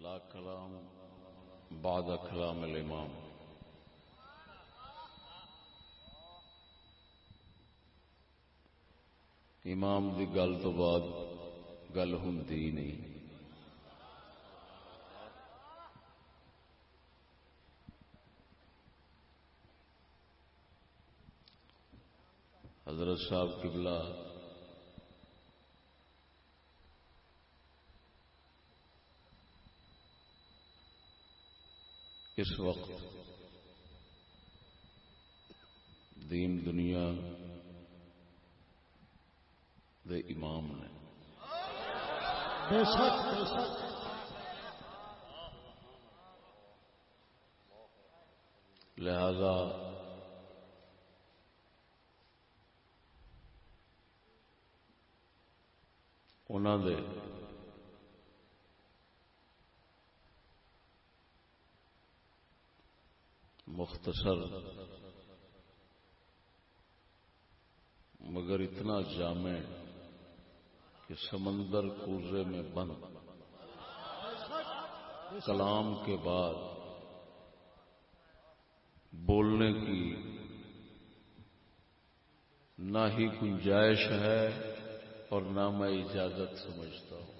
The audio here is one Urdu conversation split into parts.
لا کلام بعد کلام الامام۔ امام دی گل تو بعد گل ہوں نہیں۔ حضرت صاحب قبلہ اس وقت دین دنیا دے امام نے؟ بے شک بے شک لہذا انہوں دے مختصر، مگر اتنا جامع کہ سمندر کوزے میں بند۔ کلام کے بعد بولنے کی نہ ہی گنجائش ہے اور نہ میں اجازت سمجھتا ہوں۔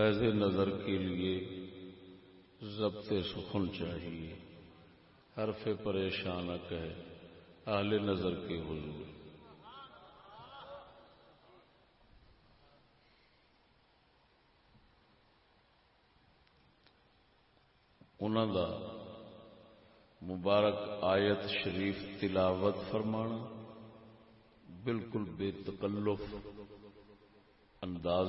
فیض نظر کے لیے ضبط سخن چاہیے۔ حرف پریشان کہ اہل نظر کے حضور۔ انہوں دا مبارک آیت شریف تلاوت فرمانا بالکل بے تکلف انداز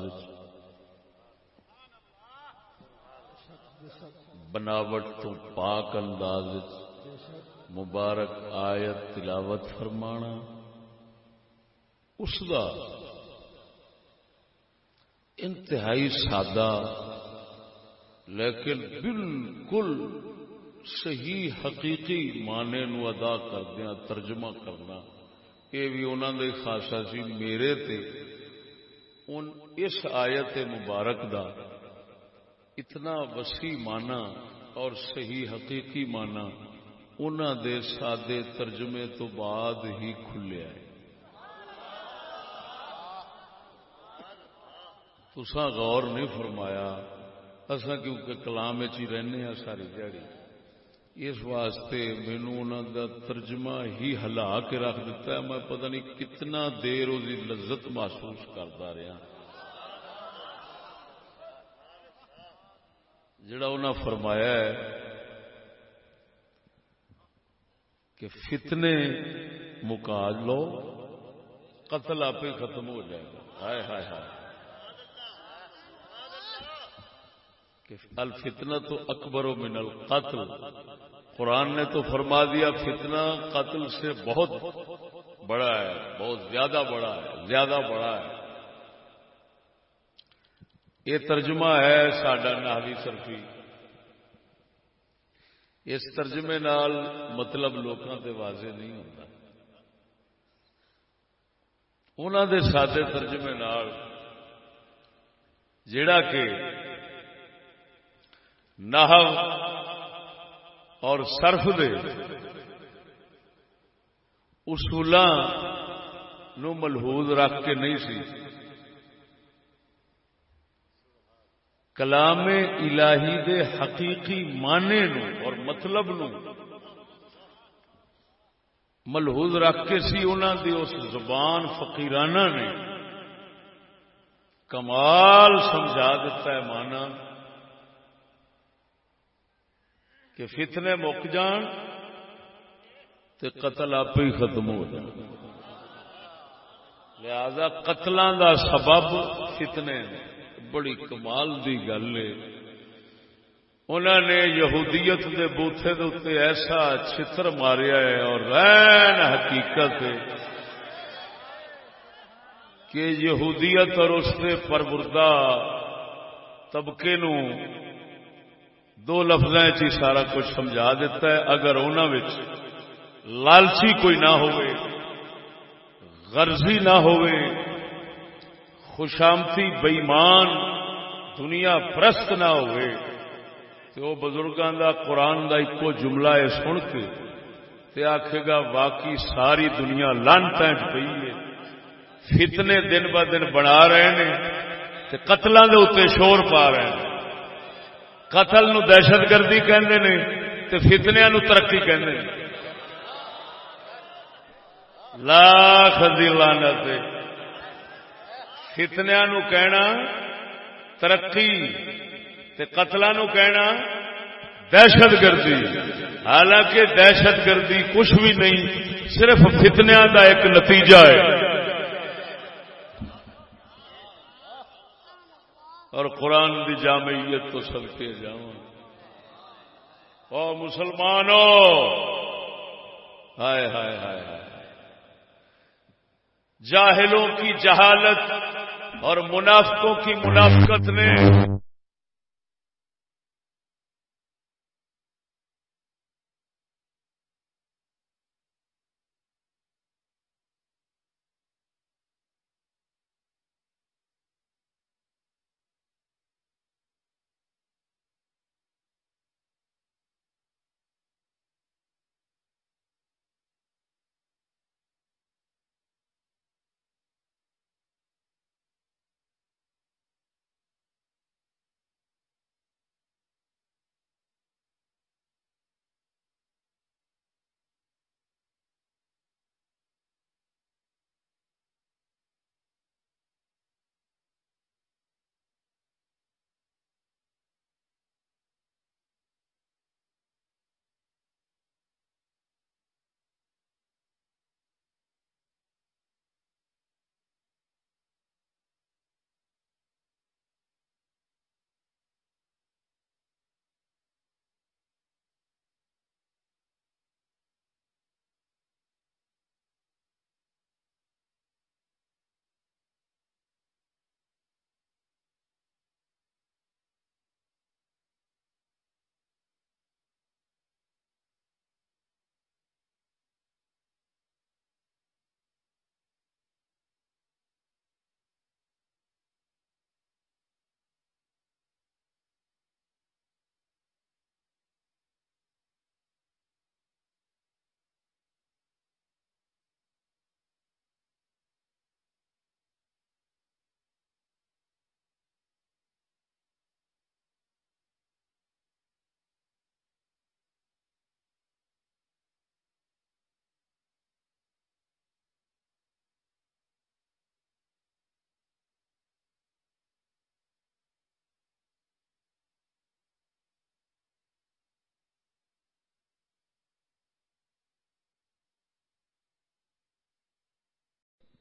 بناوٹ تو پاک انداز مبارک آیت تلاوت فرمانا، اس دا انتہائی سادہ لیکن بالکل صحیح حقیقی معنی نو ادا کردیا ترجمہ کرنا۔ یہ بھی انہوں نے خاصا سی میرے تے، ان اس آیت مبارک دا اتنا وسیع مانا اور صحیح حقیقی مانا انہوں دے سادے ترجمے تو بعد ہی کھلیا ہے تسا غور نہیں فرمایا اصا کیونکہ کلام ہی رہنے ہیں ساری دیہی اس واسطے مینو انہوں ترجمہ ہی ہلا کے رکھ دیتا ہے۔ میں پتہ نہیں کتنا دیر وہ لذت محسوس کرتا رہا۔ جڑا انہوں فرمایا ہے کہ فتنے مکا لو، قتل آپ ہی ختم ہو جائے گا۔ ہائے ہائے ہائے۔ کہ الفتنہ تو اکبر و من القتل۔ قرآن نے تو فرما دیا فتنہ قتل سے بہت بڑا ہے، بہت زیادہ بڑا ہے، زیادہ بڑا ہے۔ یہ ترجمہ ہے ساڈا ناوی سرفی اس ترجمے نال مطلب لوگوں کے واضح نہیں ہوتا انہوں دے سادے ترجمے نال جڑا کہ نحو اور صرف دے اصولوں نو ملحوظ رکھ کے نہیں سی۔ کلام الہی دے حقیقی معنی نو اور مطلب نو ملحوظ رکھ کے سی انہوں دی اس زبان فقیرانہ نے کمال سمجھا دیتا ہے مانا کہ فتنے مک جان تے قتل آپ ہی ختم ہو جان۔ لہذا قتلوں دا سبب فتنے نے۔ بڑی کمال دی گل ہے۔ انہوں نے یہودیت دے بوتھے دے ایسا چھتر ماریا ہے اور رین حقیقت ہے کہ یہودیت اور اس کے پربردہ طبقے نو دو لفظ سارا کچھ سمجھا دیتا ہے۔ اگر انہوں لالچی کوئی نہ ہوئے، غرضی نہ ہوئے خوشامتی بئیمان دنیا پرست نہ ہوئے۔ تو وہ بزرگوں کا قرآن کا ایک جملہ ہے سن کے، تے آخے گا، واقعی ساری دنیا لان پینٹ پی ہے۔ فتنے دن ب دن بنا رہے ہیں، تے قتلوں کے اتنے شور پا رہے ہیں۔ قتل نو دہشت گردی کہندے نے، تے فتنیا نو ترقی کہندے نے۔ لاکھ دی لعنت فتنیا نو کہنا، ترقی تے قتلہ نو کہنا دہشت گردی۔ حالانکہ دہشت گردی کچھ بھی نہیں، صرف فتنیا دا ایک نتیجہ ہے۔ اور قرآن کی جامعیت تو سب کے جاؤ او مسلمانوں، ہائے ہائے ہائے ہائے۔ جاہلوں کی جہالت اور منافقوں کی منافقت نے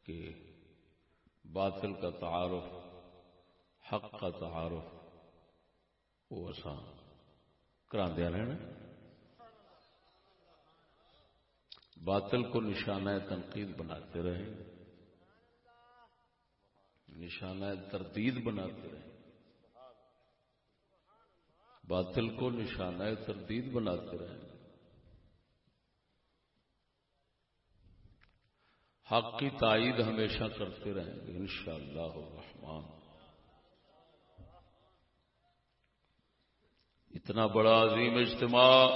کہ باطل کا تعارف، حق کا تعارف وہ اصا کراندیا رہنا۔ باطل کو نشانہ تنقید بناتے رہے۔ نشانہ تردید بناتے رہے۔ باطل کو نشانہ تردید بناتے رہے۔ حق کی تائید ہمیشہ کرتے رہیں گے ان شاء اللہ رحمان اتنا بڑا عظیم اجتماع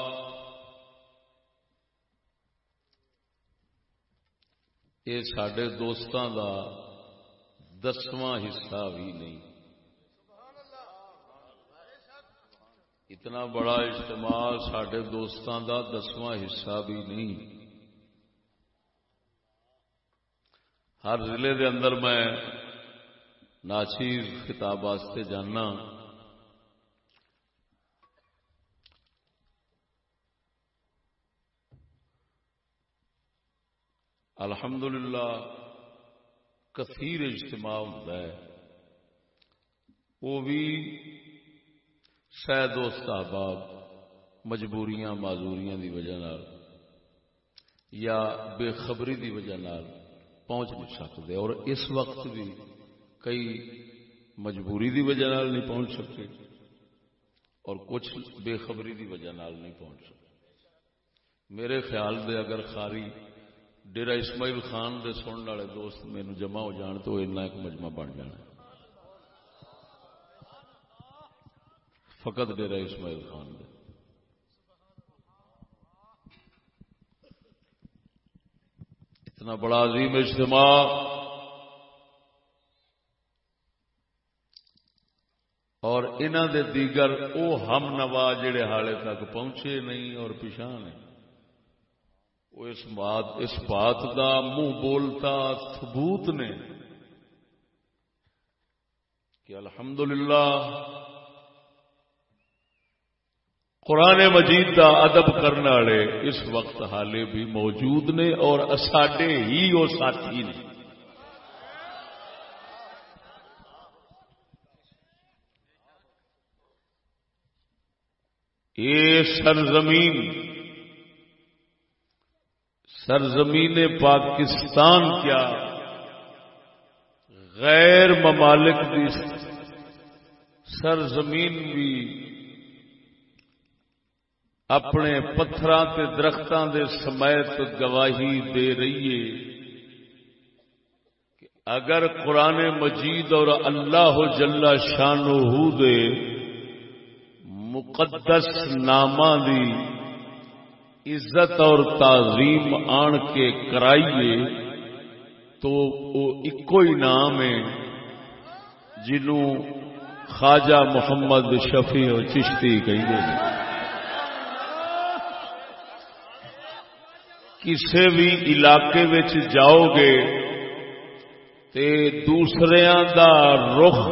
یہ سڈے دوستوں کا دسواں حصہ بھی نہیں۔ اتنا بڑا اجتماع سڈے دوستوں کا دسواں حصہ بھی نہیں۔ ہر ضلع دے اندر میں ناچیز خطاب واسطے جانا۔ الحمدللہ کثیر اجتماع ہوتا ہے۔ وہ بھی شہ دوست احباب مجبوریاں، معذوریاں دی وجہ نال یا بے خبری دی وجہ نال۔ پہنچ نہیں سکتے اور اس وقت بھی کئی مجبوری دی وجہ نال نہیں پہنچ سکتے اور کچھ بے خبری دی وجہ نال نہیں پہنچ سکتے۔ میرے خیال دے اگر خاری ڈیرا اسماعیل خان دے سننے والے دوست مینو جمع ہو جان تو ایک مجمع بن جانا۔ فقط ڈیرا اسماعیل خان دے۔ اتنا بڑا عظیم اجتماع۔ اور انہ دے دیگر او ہم نوا جڑے حالے تک پہنچے نہیں اور پچھا نہیں۔ وہ اس بات اس بات کا منہ بولتا ثبوت نے کہ الحمدللہ قرآن مجید کا ادب کرنے والے اس وقت حالے بھی موجود نے اور ساڈے ہی وہ ساتھی نے۔ یہ سرزمین سرزمین پاکستان کیا غیر ممالک کی سرزمین بھی اپنے پتھراں تے درختاں دے سمیت گواہی دے رہی ہے کہ اگر قرآن مجید اور اللہ جل شانہ دے مقدس نامہ دی عزت اور تعظیم آن کے کرائیے تو وہ ایک ہی نام ہے جنوں خواجہ محمد شفیع چشتی کہیں گے۔ کسی بھی علاقے جاؤ گے تے دوسرے دا رخ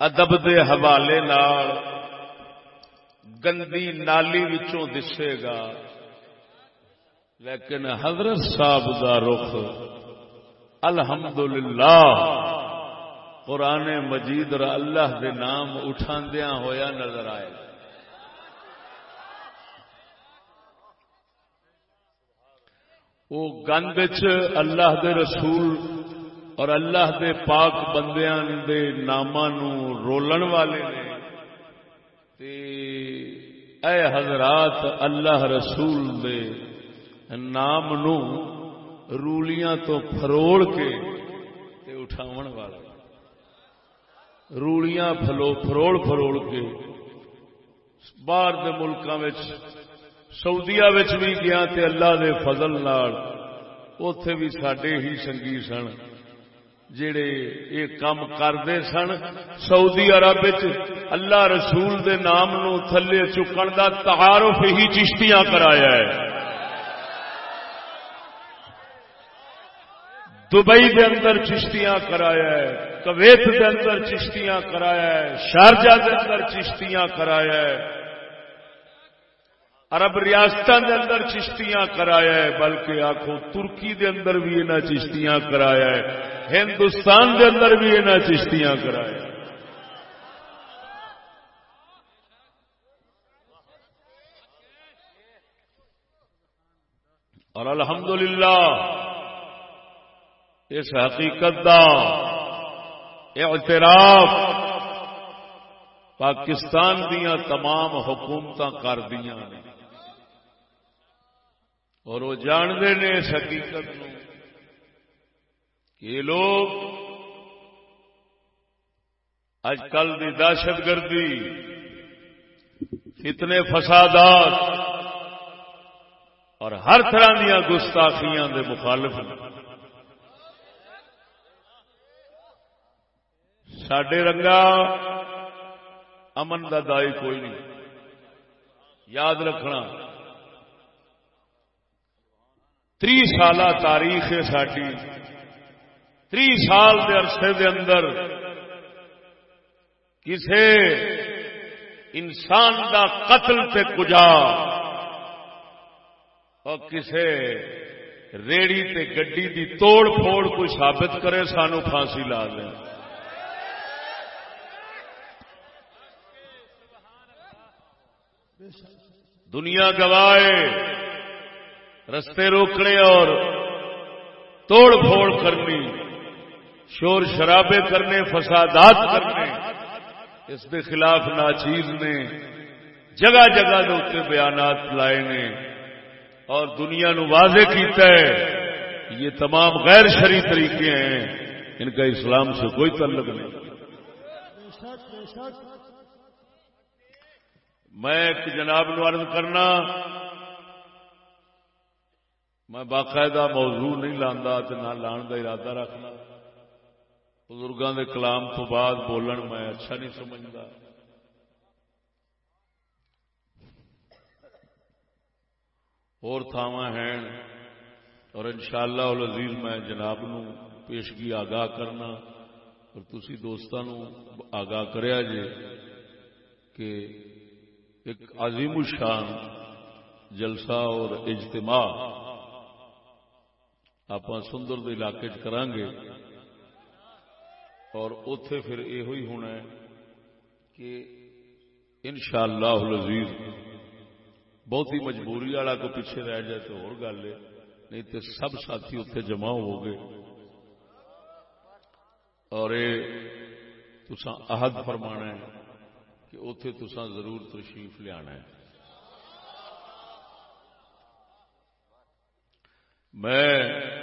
ادب دے حوالے نال گندی نالی وچوں دسے گا۔ لیکن حضرت صاحب دا رخ الحمدللہ قرآن مجید اور اللہ دے نام اٹھاندیاں ہویا نظر آئے۔ گا وہ گند اللہ دے رسول اور اللہ دے پاک بندیاں دے ناما رولن والے نے۔ تے اے حضرات اللہ رسول دے نام نو رولیاں تو فروڑ کے تے اٹھاون والے رولیاں پھلو فروڑ فروڑ کے باہر دے ملکاں سعودیا بھی گیا تے اللہ دے فضل نال اتے بھی سڈے ہی سنگی سن۔ جڑے یہ کام کرتے سن، سعودی عرب اللہ رسول دے نام نو تھلے چکن دا تعارف ہی چشتیاں کرایا ہے۔ دبئی دے اندر چشتیاں کرایا ہے، کویت دے اندر چشتیاں کرایا ہے، شارجہ دے اندر چشتیاں کرایا ہے۔ عرب ریاستوں کے اندر چشتیاں کرایا ہے، بلکہ آخو ترکی دے اندر بھی انہیں چشتیاں کرایا ہے، ہندوستان دے اندر بھی انہیں چشتیاں کرایا اور الحمدللہ، اس حقیقت دا اعتراف پاکستان دیا تمام حکومت کر دیا نے۔ اور وہ جانتے ہیں اس حقیقت کہ لوگ اج کل کی دہشت گردی اتنے فسادات اور ہر طرح دیا گستاخیاں دے مخالف سڈے رنگا امن کا دائی کوئی نہیں۔ یاد رکھنا۔ تری سال تاریخ ہے ساری تری سال کے عرصے دے اندر کسے انسان دا قتل تے کجا اور کسے ریڑی تے گڈی دی توڑ پھوڑ کوئی ثابت کرے سانو پھانسی لا دیں دنیا گوائے رستے روکنے اور توڑ پھوڑ کرنی، شور شرابے کرنے، فسادات کرنے، اس کے خلاف ناچیز نے جگہ جگہ اتنے بیانات لائے نے اور دنیا نو واضح کیتا ہے یہ تمام غیر شری طریقے ہیں، ان کا اسلام سے کوئی تعلق نہیں۔ میں ایک جناب نو عرض کرنا میں باقاعدہ موضوع نہیں لانا نہ لان کا ارادہ رکھنا۔ بزرگوں کے کلام تو بعد بولن میں اچھا نہیں سمجھتا اور تھاوا ہیں اور انشاءاللہ العزیز میں جناب نو پیشگی آگاہ کرنا اور تسی دوستان آگاہ کریا جے کہ ایک عظیم الشان جلسہ اور اجتماع آپ سندر علاقے گے اور اتے پھر یہ ہونا ہے کہ ان شاء اللہ لذیذ بہت ہی مجبوری والا کو پیچھے رہ جائے تو اور گل ہے، نہیں تو سب ساتھی اتنے جمع ہو گئے۔ اور یہ تسا عہد فرمانا ہے کہ اتے تسا ضرور تشریف لیا میں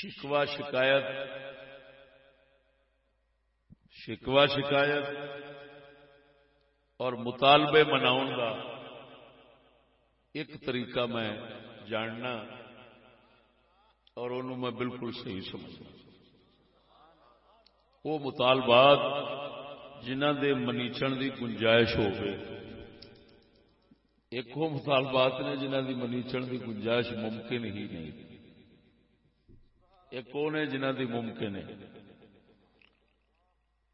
شکوا شکایت شکوا شکایت اور مطالبے مناؤ کا ایک طریقہ میں جاننا اور انہوں میں بالکل صحیح سمجھنا۔ وہ مطالبات جنہ دے منیچن دی گنجائش ہو گئے ایک وہ مطالبات نے جنہ دی منیچن دی گنجائش ممکن ہی نہیں۔ ایک وہ جنہ دی ممکن ہے؟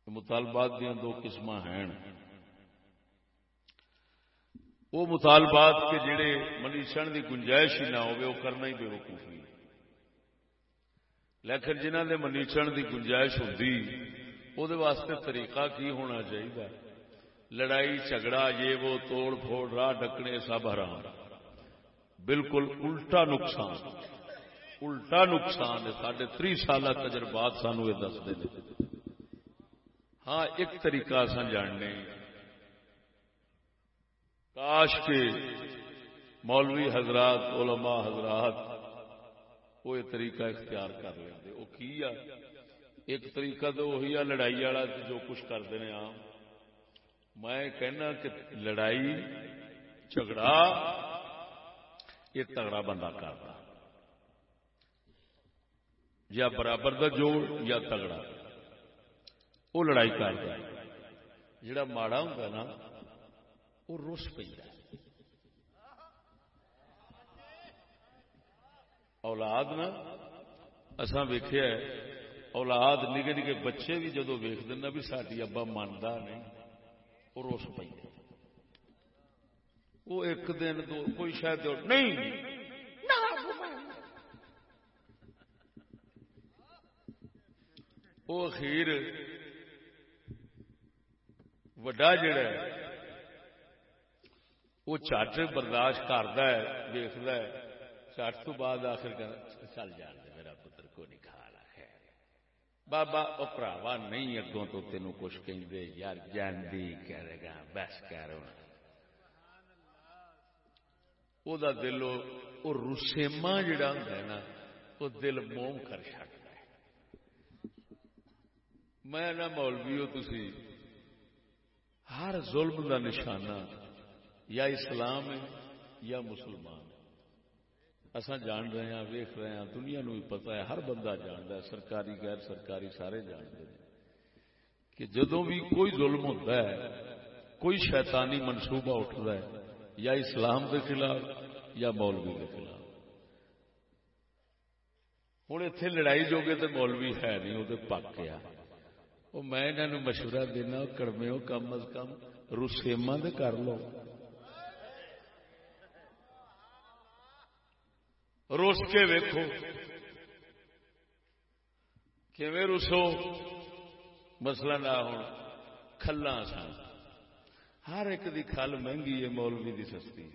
مطالبات دیا دو قسم ہیں۔ وہ مطالبات کے جڑے منیشن دی گنجائش ہی نہ ہو کرنا ہی بے وقوفی لیکن جنہ دے منیشن دی گنجائش ہوتی وہ واسطے طریقہ کی ہونا چاہیے لڑائی، جھگڑا، یہ وہ، توڑ پھوڑ، راہ ڈکنے، سب حرام۔ بالکل الٹا نقصان۔ الٹا نقصان ہے۔ سارے تری سال تجربات سانو یہ دستے ہاں ایک طریقہ سن جاننے کاش کے مولوی حضرات، علماء حضرات وہ یہ طریقہ اختیار کر لیں وہ کی آ؟ ایک طریقہ تو وہی آ، لڑائی والا جو کچھ کرتے ہیں آم میں کہنا کہ لڑائی، جھگڑا، یہ تگڑا بندہ کرتا۔ یا برابر دا جوڑ یا تگڑا۔ وہ لڑائی کرتا ہے جڑا ماڑا ہوں نا وہ روس پہ اولاد نا اصا ویخیا اولاد نگے نگے بچے بھی جدو ویخ دینا بھی ساری ابا مانتا نہیں وہ روس پہ وہ ایک دن دو، کوئی شاید نہیں۔ وہ اخیر وڈا جڑا وہ چٹ برداشت کرتا ہے دیکھتا ہے چٹ تو بعد آخر چل جان میرا پتر کو نہیں کھا لا ہے بابا وہ پراوا نہیں اگوں تو تینوں کچھ کہ یار جاندی کرے گا بس کر وہ دل وہ رسیما جڑا ہوں نا وہ دل موم کر چڑ میں نہ مولوی ہو تھی ہر ظلم کا نشانہ یا اسلام ہے یا مسلمان اصا جان رہے ہیں ویخ رہے ہیں، دنیا نو بھی پتا ہے، ہر بندہ جانتا ہے، سرکاری، غیر سرکاری سارے جانتے ہیں۔ کہ جدو بھی کوئی ظلم ہوتا ہے، کوئی شیطانی منصوبہ اٹھتا ہے، یا اسلام کے خلاف یا مولوی کے خلاف۔ ہوں اتنے لڑائی جو گے تو مولوی ہے نہیں وہ پک گیا۔ وہ میں انہوں مشورہ دینا کڑمے کم از کم روسیما دے کر لو روس کے ویکو روسو مسئلہ نہ ہو کھلا سن ہر ایک دی کھل مہنگی ہے مولوی دی سستی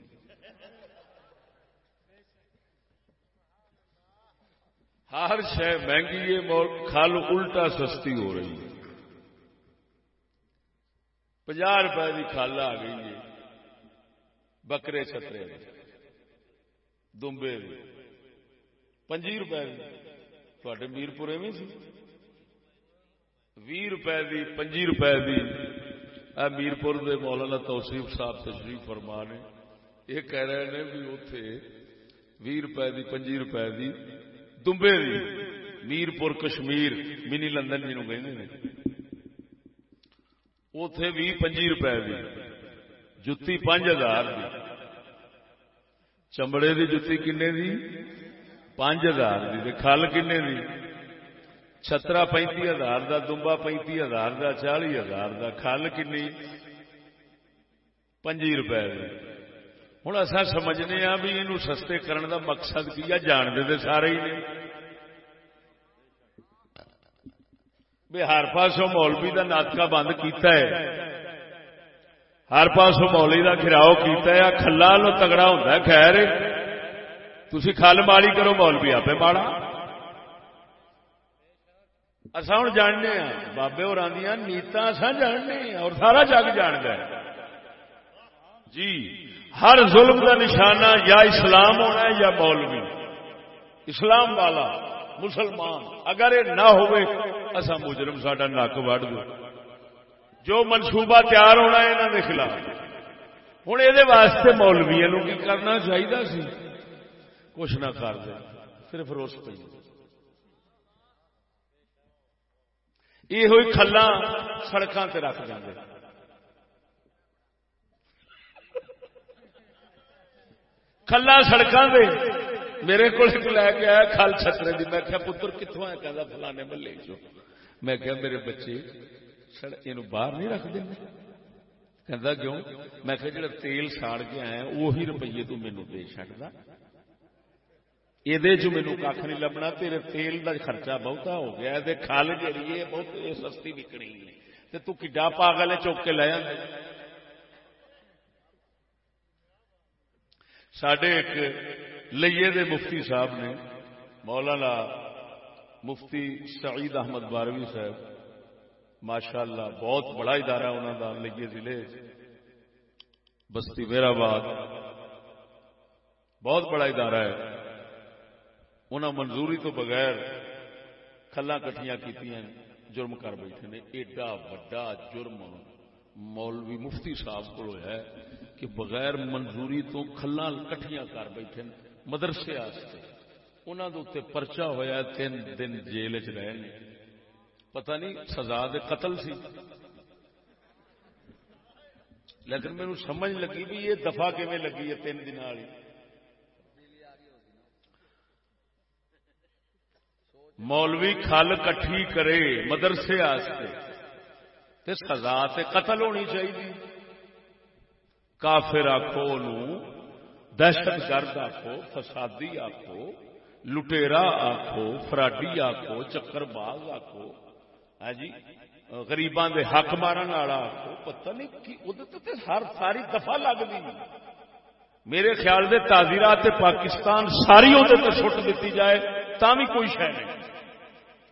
ہر شہ مہنگی ہے کھل الٹا سستی ہو رہی ہے پناہ روپے کی کھل آ گئی ہے۔ بکرے چھترے دمبے پنجی روپے تھے میرپور ایویں سی۔ بھی روپے دی، پنجی روپے دی۔ میرپور دے مولانا توصیف صاحب تشریف فرما نے۔ یہ کہہ رہے ہیں بھی اتے بھی روپے دی، پنجی روپے دی۔ دمبے دی۔ میرپور کشمیر، منی لندن جنوب کہ اتے بھی پنجی روپے دی۔ جتی پانچ ہزار دی۔ چمڑے دی جتی کنے دی؟ پانچ ہزار دی۔ کھل کنے دی؟ چھترا پینتی ہزار کا دمبا پینتی ہزار کا چالی ہزار کا کھل کنی پنجی روپے ہوں اصا سمجھنے ہاں بھی یہ سستے کرنے کا مقصد کی ہے جانتے تو سارے ہی نے۔ بھی ہر پاسوں مولوی کا ناطکا بند کیتا ہے۔ ہر پاسوں مولوی کا گراؤ کیتا ہے کھلا لو تگڑا ہوتا ہے، خیر۔ تھی کھل ماڑی کرو، مولوی آپ ماڑا۔ اصا ہوں جاننے ہاں بابے اور نیتا اصا جاننے ہاں، اور سارا جگ جان گیا جی ہر ظلم کا نشانہ یا اسلام ہونا ہے یا مولوی۔ اسلام والا۔ مسلمان، اگر یہ نہ ہوئے اصا مجرم، ساڈا نک وڑ دو۔ جو منصوبہ تیار ہونا ہے انہوں کے خلاف۔ ہوں یہ واسطے مولویا کی کرنا چاہیے سی۔ کچھ نہ کر دے، صرف روس پہ۔ یہ ہوئی کھلا سڑکوں سے رکھ جاندے۔ کھلا سڑکوں سے میرے کو لے کے آیا کھل چھترے دی۔ میں کیا پتر کتوں آیا؟ کہ فلانے محلے چو میں کیا میرے بچے یہ باہر نہیں رکھ دیں کہ کیوں؟ میں کہ جڑا تیل ساڑ کے آیا وہی روپیے تو مینو دے چڑھتا یہ مینو کھ نہیں لبنا، تیرے تیل کا خرچہ بہتا ہو گیا۔ کھل جی ہے، بہت سستی وکنی ہے۔ تو کڈا پاگل چوک کے لے سڈے ایک لئیے دے مفتی صاحب نے، مولانا مفتی سعید احمد باروی صاحب ماشاء اللہ بہت بڑا ادارہ انہوں کا لئیے ضلع بستی میرا باد بہت بڑا ادارہ ہے۔ انہوں منظوری تو بغیر کھلا کٹیاں کی جرم کر بیٹھے نے۔ ایڈا وڈا جرم مولوی مفتی صاحب کو ہے کہ بغیر منظوری تو کھلا کٹیاں کر بیٹھے مدرسے انہوں کے پرچا ہوا تین دن جیل چ رہے پتہ نہیں، سزا دے قتل سی۔ لیکن میرے سمجھ لگی بھی یہ دفاع کیون لگی ہے، تین دن والی۔ مولوی کھل کٹھی کرے مدرسے تے سزا تے قتل ہونی چاہیے۔ کافر آخو دہشت گرد آخو فسادی آخو لٹےرا آخو فراڈی آخو چکر باز آخو ہے ہاں جی گریبان دے حق مارن والا آخو پتہ نہیں ہر ساری دفعہ لگ گئی میرے خیال دے تعزیرات پاکستان ساری اندر سٹ دیتی جائے تا بھی کوئی شہ نہیں۔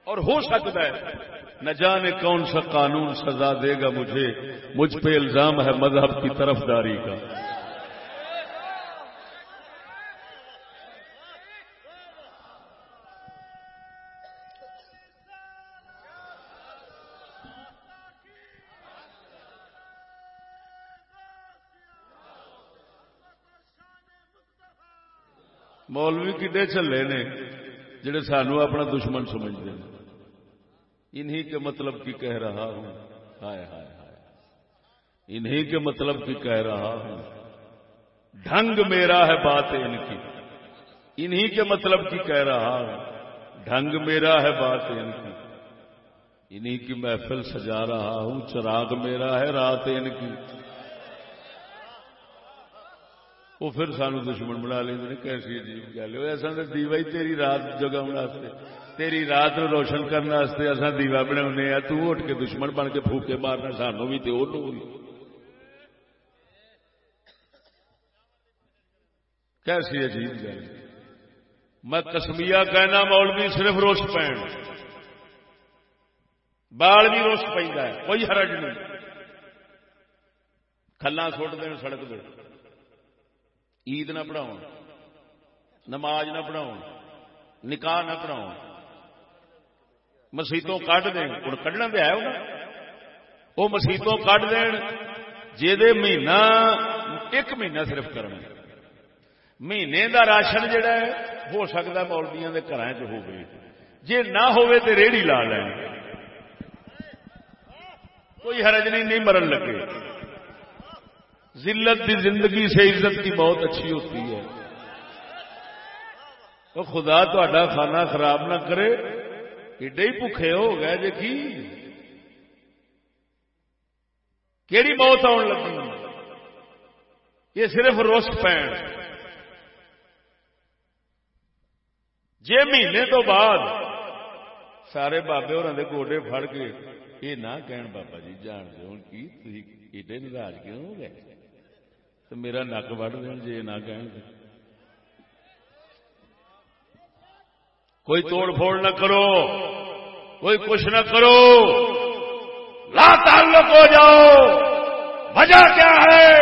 اور ہو سکتا ہے، نہ جانے کون سا قانون سزا دے گا مجھے، مجھ پہ الزام ہے مذہب کی طرف داری کا۔ مولوی کڈے چلے نے، جڑے سانو اپنا دشمن سمجھتے ہیں انہی کے مطلب کی کہہ رہا ہوں۔ ہائے ہائے ہائے۔ انہی کے مطلب کی کہہ رہا ہوں۔ ڈھنگ میرا ہے بات ان کی۔ انہی کے مطلب کی کہہ رہا ہوں۔ ڈھنگ میرا ہے بات ان کی۔ انہی کی محفل سجا رہا ہوں۔ چراغ میرا ہے رات ان کی۔ وہ پھر سان دشمن بنا لیں کیسی عجیب گل ہے۔ ایسا تو دیوا ہی تیری رات جگہ واسطے۔ تیری رات روشن کرنے واسطے اصا دیوا بنا تٹ کے دشمن بن کے پھوکے مارنا سانو بھی تو کیسی عجیب گل میں کسمیا کہنا مول بھی صرف روش پین بال بھی روش پہ کوئی حرج نہیں۔ کھلا سٹ دین سڑک دے۔ عید نہ پڑھاؤ نماز نہ پڑھاؤ نکاح نہ پڑھاؤ مسیتوں کٹ دین۔ ہوں کھڈنا تو ہے وہ مسیتوں کٹ دین جی مہینہ، ایک مہینہ صرف کرنا۔ مہینے دا راشن جڑا ہے، ہو سکتا مولبیاں کے گھر چ ہو گئی جی نہ ہوئے تو ریڑھی لا لیں کوئی حرج نہیں نہیں مرن لگے۔ ذلت کی زندگی سے عزت کی بہت اچھی ہوتی ہے۔ تو خدا تا کھانا خراب نہ کرے۔ ایڈے ہی بھوکھے ہو گئے جی کی؟ کیڑی موت آن لگی؟ یہ صرف روس پین۔ جی مہینے تو بعد سارے بابے اور گوڈے فڑ کے، یہ نہ کہن بابا جی جان دو کی؟ ایڈے ناراض کیوں ہو گئے؟ تو میرا نک وڈ دین جی نہ کہن کوئی توڑ پھوڑ نہ کرو، کوئی کچھ نہ کرو۔ لا تعلق ہو جاؤ۔ وجہ کیا ہے؟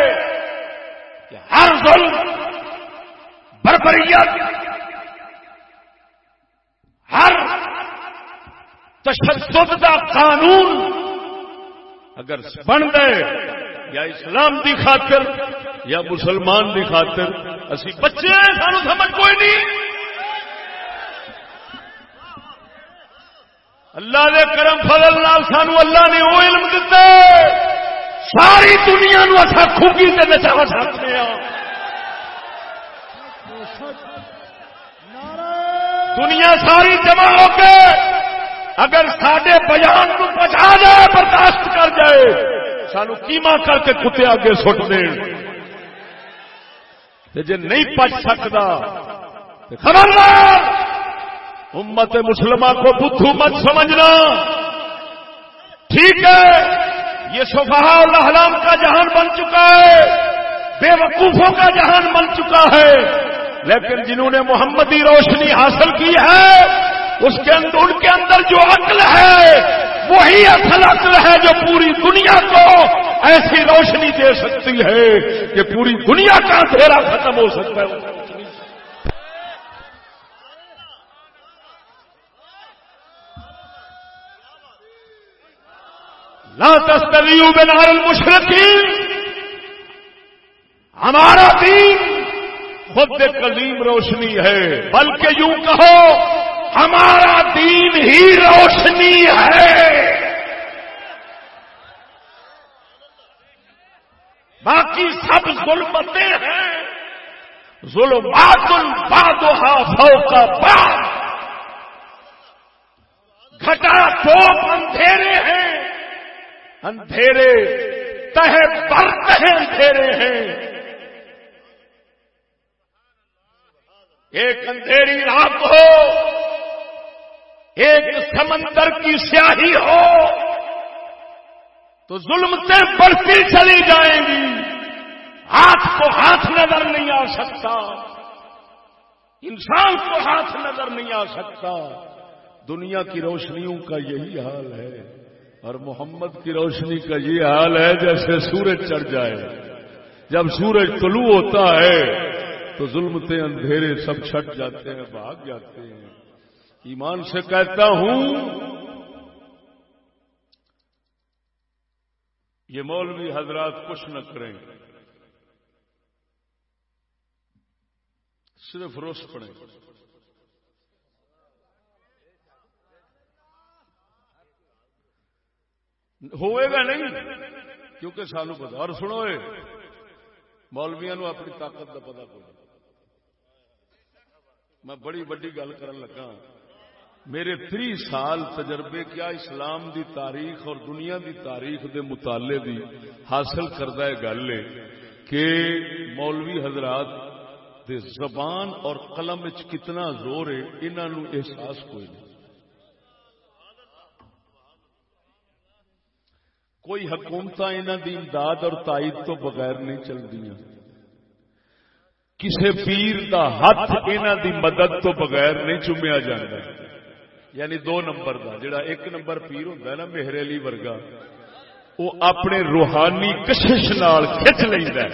کہ ہر ظلم بربریت، ہر تشدد دا قانون اگر بن گئے یا اسلام دی خاطر یا مسلمان دی خاطر، اسی بچے سانو سمجھ کوئی نہیں۔ اللہ دے کرم، فضل نال سانو اللہ نے وہ علم دیتا ساری دنیا نو اچھا خوبی سے نچا سکتے ہیں دنیا ساری جمع ہو کے اگر سڈے بیان کو پہنچا دے، برداشت کر جائے سانو کیما کر کے کتے آگے سٹ دے؟ جی نہیں پچ سکتا خبردار امت مسلمہ کو بدھو مت سمجھنا۔ ٹھیک ہے، یہ صفحہ الحلام کا جہان بن چکا ہے، بے وقوفوں کا جہان بن چکا ہے۔ لیکن جنہوں نے محمدی روشنی حاصل کی ہے، اس کے اندر، ان کے اندر جو عقل ہے وہی اصل عقل ہے جو پوری دنیا کو ایسی روشنی دے سکتی ہے کہ پوری دنیا کا اندھیرا ختم ہو سکتا ہے۔ لا تستویو بنار المشرقی ہمارا دین خود قدیم روشنی ہے، بلکہ یوں کہو ہمارا دین ہی روشنی ہے۔ باقی سب ظلمتیں ہیں۔ ظلمات البادها فوق بعض۔ گھٹا ٹوپ اندھیرے ہیں۔ اندھیرے تہ برت ہیں، اندھیرے ہیں۔ ایک اندھیری رات ہو۔ ایک سمندر کی سیاہی ہو تو ظلمتیں بڑھتی چلی جائیں گی۔ ہاتھ کو ہاتھ نظر نہیں آ سکتا۔ انسان کو ہاتھ نظر نہیں آ سکتا۔ دنیا کی روشنیوں کا یہی حال ہے اور محمد کی روشنی کا یہ حال ہے جیسے سورج چڑھ جائے۔ جب سورج طلوع ہوتا ہے تو ظلمتے اندھیرے سب چھٹ جاتے ہیں، بھاگ جاتے ہیں۔ ایمان سے کہتا ہوں، یہ مولوی حضرات کچھ نہ کریں صرف روس پڑیں ہوئے گا نہیں، کیونکہ سانو پتا اور سنو مولویا نو اپنی طاقت کا پتا کوئی میں بڑی وڈی گل کر لگا۔ میرے تری سال تجربے کیا اسلام دی تاریخ اور دنیا دی تاریخ دے مطالعے دی حاصل کردہ گل ہے کہ مولوی حضرات دے زبان اور قلم کتنا زور ہے انہوں احساس کوئی نہیں۔ کوئی حکومت انہوں دی امداد اور تائید تو بغیر نہیں چل دیا کسی پیر دا ہاتھ انہ دی مدد تو بغیر نہیں چومیا جاتا یعنی دو نمبر دا، جڑا ایک نمبر پیر ہوتا ہے نا میرے علی ورگا وہ اپنے روحانی کشش نال کھچ لینا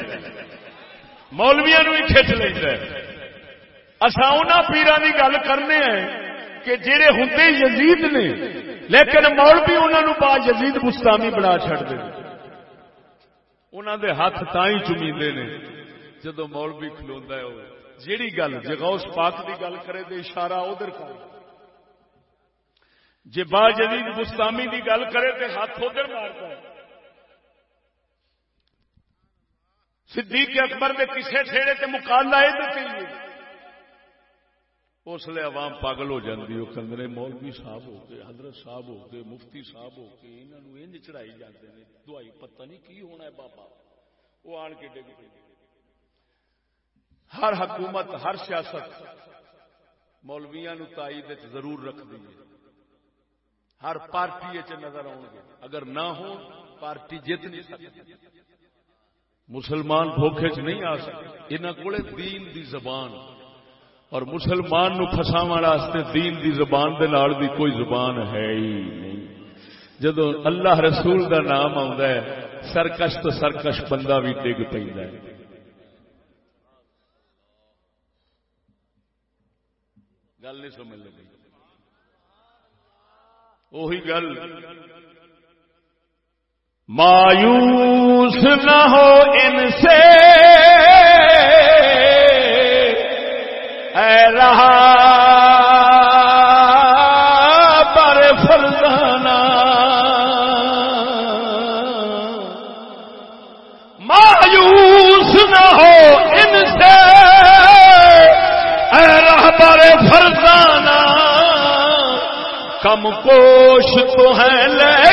مولویا نو کھچ لینا اصا ان پیران کی گل کرنے ہیں کہ جہے ہوں یزید نے، لیکن مولوی انہوں با یزید مستامی بنا چڑتے انہوں دے ہاتھ تھی چمیندے نے۔ جدو مولوی کھلوا ہے جیڑی گل جگاؤس پاک دی گل کرے تو اشارہ ادھر کر۔ جی با جدید مستامی دی گل کرے تو ہاتھ ادھر مارتا ہے صدیق اکبر دے کسے ٹھیڑے تے مقابلہ ہے تو چاہیے اس لیے عوام پاگل ہو جاتی وہ کندرے مولوی صاحب ہو کے حضرت صاحب ہو کے مفتی صاحب ہو کے انہوں انج چڑھائی جاتے ہیں دوائی پتہ نہیں کی ہونا ہے بابا۔ وہ آن کے ڈگ پہ ہر حکومت، ہر سیاست مولویا نو تائید ضرور رکھ دی ہر پارٹی نظر آؤ گے۔ اگر نہ ہو پارٹی جیت نہیں سکتی۔ مسلمان دھوکھے چ نہیں آ سکتے۔ انہوں کو دین دی زبان۔ اور مسلمان نو فساو واسطے دین دی زبان دے نال دی کوئی زبان ہے ہی نہیں۔ جدو اللہ رسول دا نام آتا ہے، سرکش تو سرکش بندہ بھی ڈگ پہ گل نہیں سمجھ لگی۔ وہی گل مایوس نہ ہو ان سے اے رہا کم کوش تو ہے لے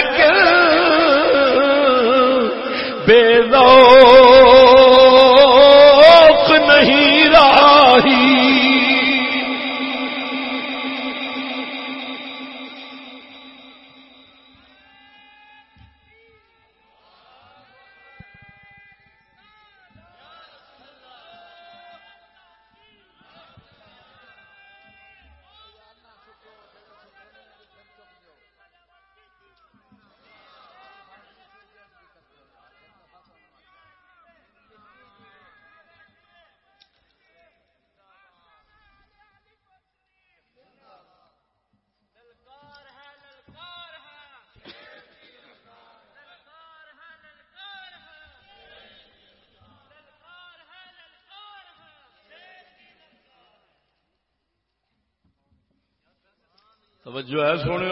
توجہ ہے سونے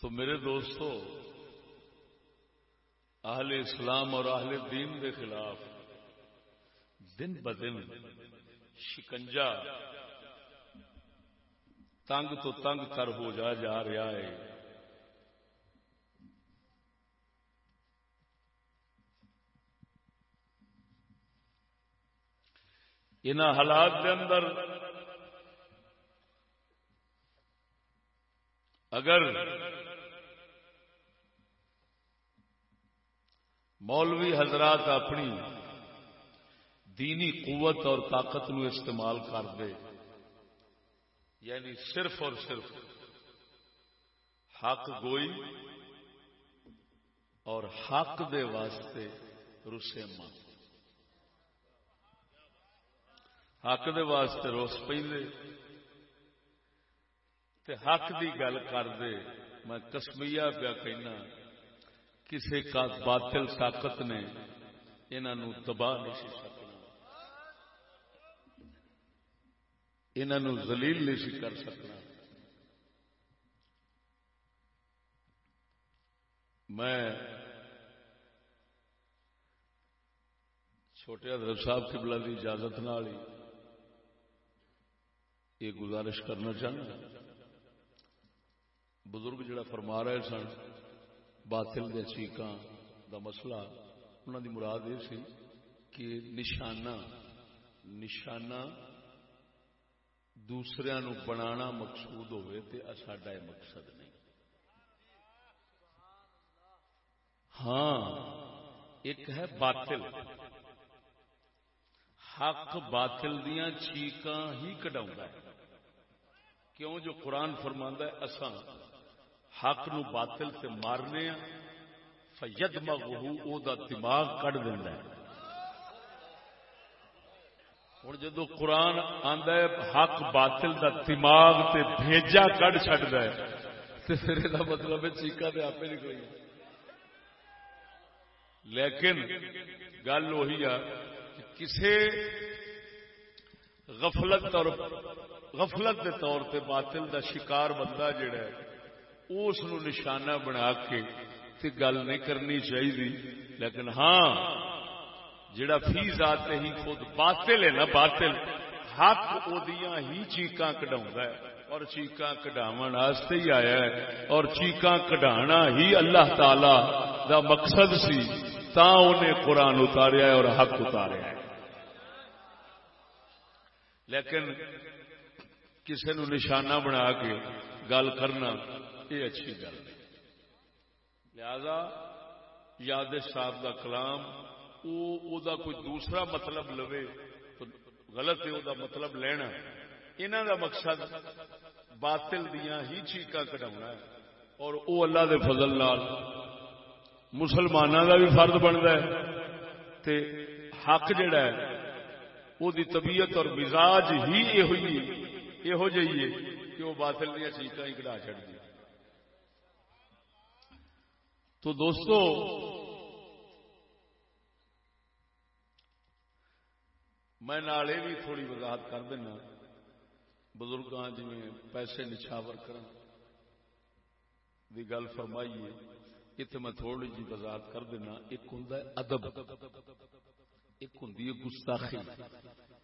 تو میرے دوستو، اہل اسلام اور اہل دین کے خلاف دن بدن شکنجا تنگ تو تنگ کر ہو جا جا رہا ہے۔ ان حالات کے اندر اگر مولوی حضرات اپنی دینی قوت اور طاقت نو استعمال کر دے یعنی صرف اور صرف حق گوئی اور حق دے واسطے رسے مت حق دے واسطے روس تے حق دی گل کر دے میں کسمیا پیا کہنا کسی کا باطل طاقت نے انہوں تباہ نہیں سی سکنا۔ انہوں زلیل نہیں سی کر سکنا۔ میں چھوٹے حضرت صاحب کی بلا کی اجازت نال ہی یہ گزارش کرنا چاہنا بزرگ جڑا فرما رہے سن، باطل دے چیکاں دا مسئلہ انہوں دی مراد یہ سی کہ نشانہ نشانہ دوسرے نو بنانا مقصود ہوئے تے ساڈا یہ مقصد نہیں۔ ہاں ایک ہے باطل۔ حق باطل دیا چیقاں ہی کڈا کیوں جو قرآن فرما ہے؟ اساں حق نو باطل سے مارنے فید مغو او دا دماغ کٹ دینا ہوں جدو قرآن آندا ہے، حق باطل دا دماغ تے بھیجا کڈ چڈ ہے تو پھر یہ مطلب ہے چیقا تو آپ نکل لیکن گل وہی آ کسی غفلت اور غفلت کے طور پہ باطل دا شکار بندہ جڑا ہے اس نو نشانہ بنا کے تے گل نہیں کرنی چاہیے لیکن ہاں جڑا فی ذات ہی خود باطل ہے نا باطل، حق ادیاں ہی چیقاں کڈا اور چیقاں کڈاون واسطے ہی آیا ہے۔ اور چیقاں کڈانا ہی اللہ تعالی دا مقصد سی، تا انہیں قرآن اتاریا ہے اور حق اتاریا ہے۔ لیکن کسی نو نشانہ بنا کے گل کرنا، یہ اچھی گل نہیں لہذا یاد صاحب کا کلام، او دا کوئی دوسرا مطلب لوے، تو غلط ہے دا مطلب لینا انہوں دا مقصد باطل دیا ہی چیقا کٹا ہے۔ اور او اللہ دے فضل لال مسلمانوں کا بھی فرد بنتا ہے۔ تے حق جڑا ہے وہ دی طبیعت اور مزاج ہی یہ یہو جی ہے کہ وہ باطل دیا چیزاں ہی کٹا چڑ دی تو دوستو میں نالے بھی تھوڑی وضاحت کر دینا بزرگ جی پیسے نچھاور کرن دی گل فرمائیے اتنے میں تھوڑی جی وضاحت کر دینا ایک ہوں ادب ایک ہوں گستاخی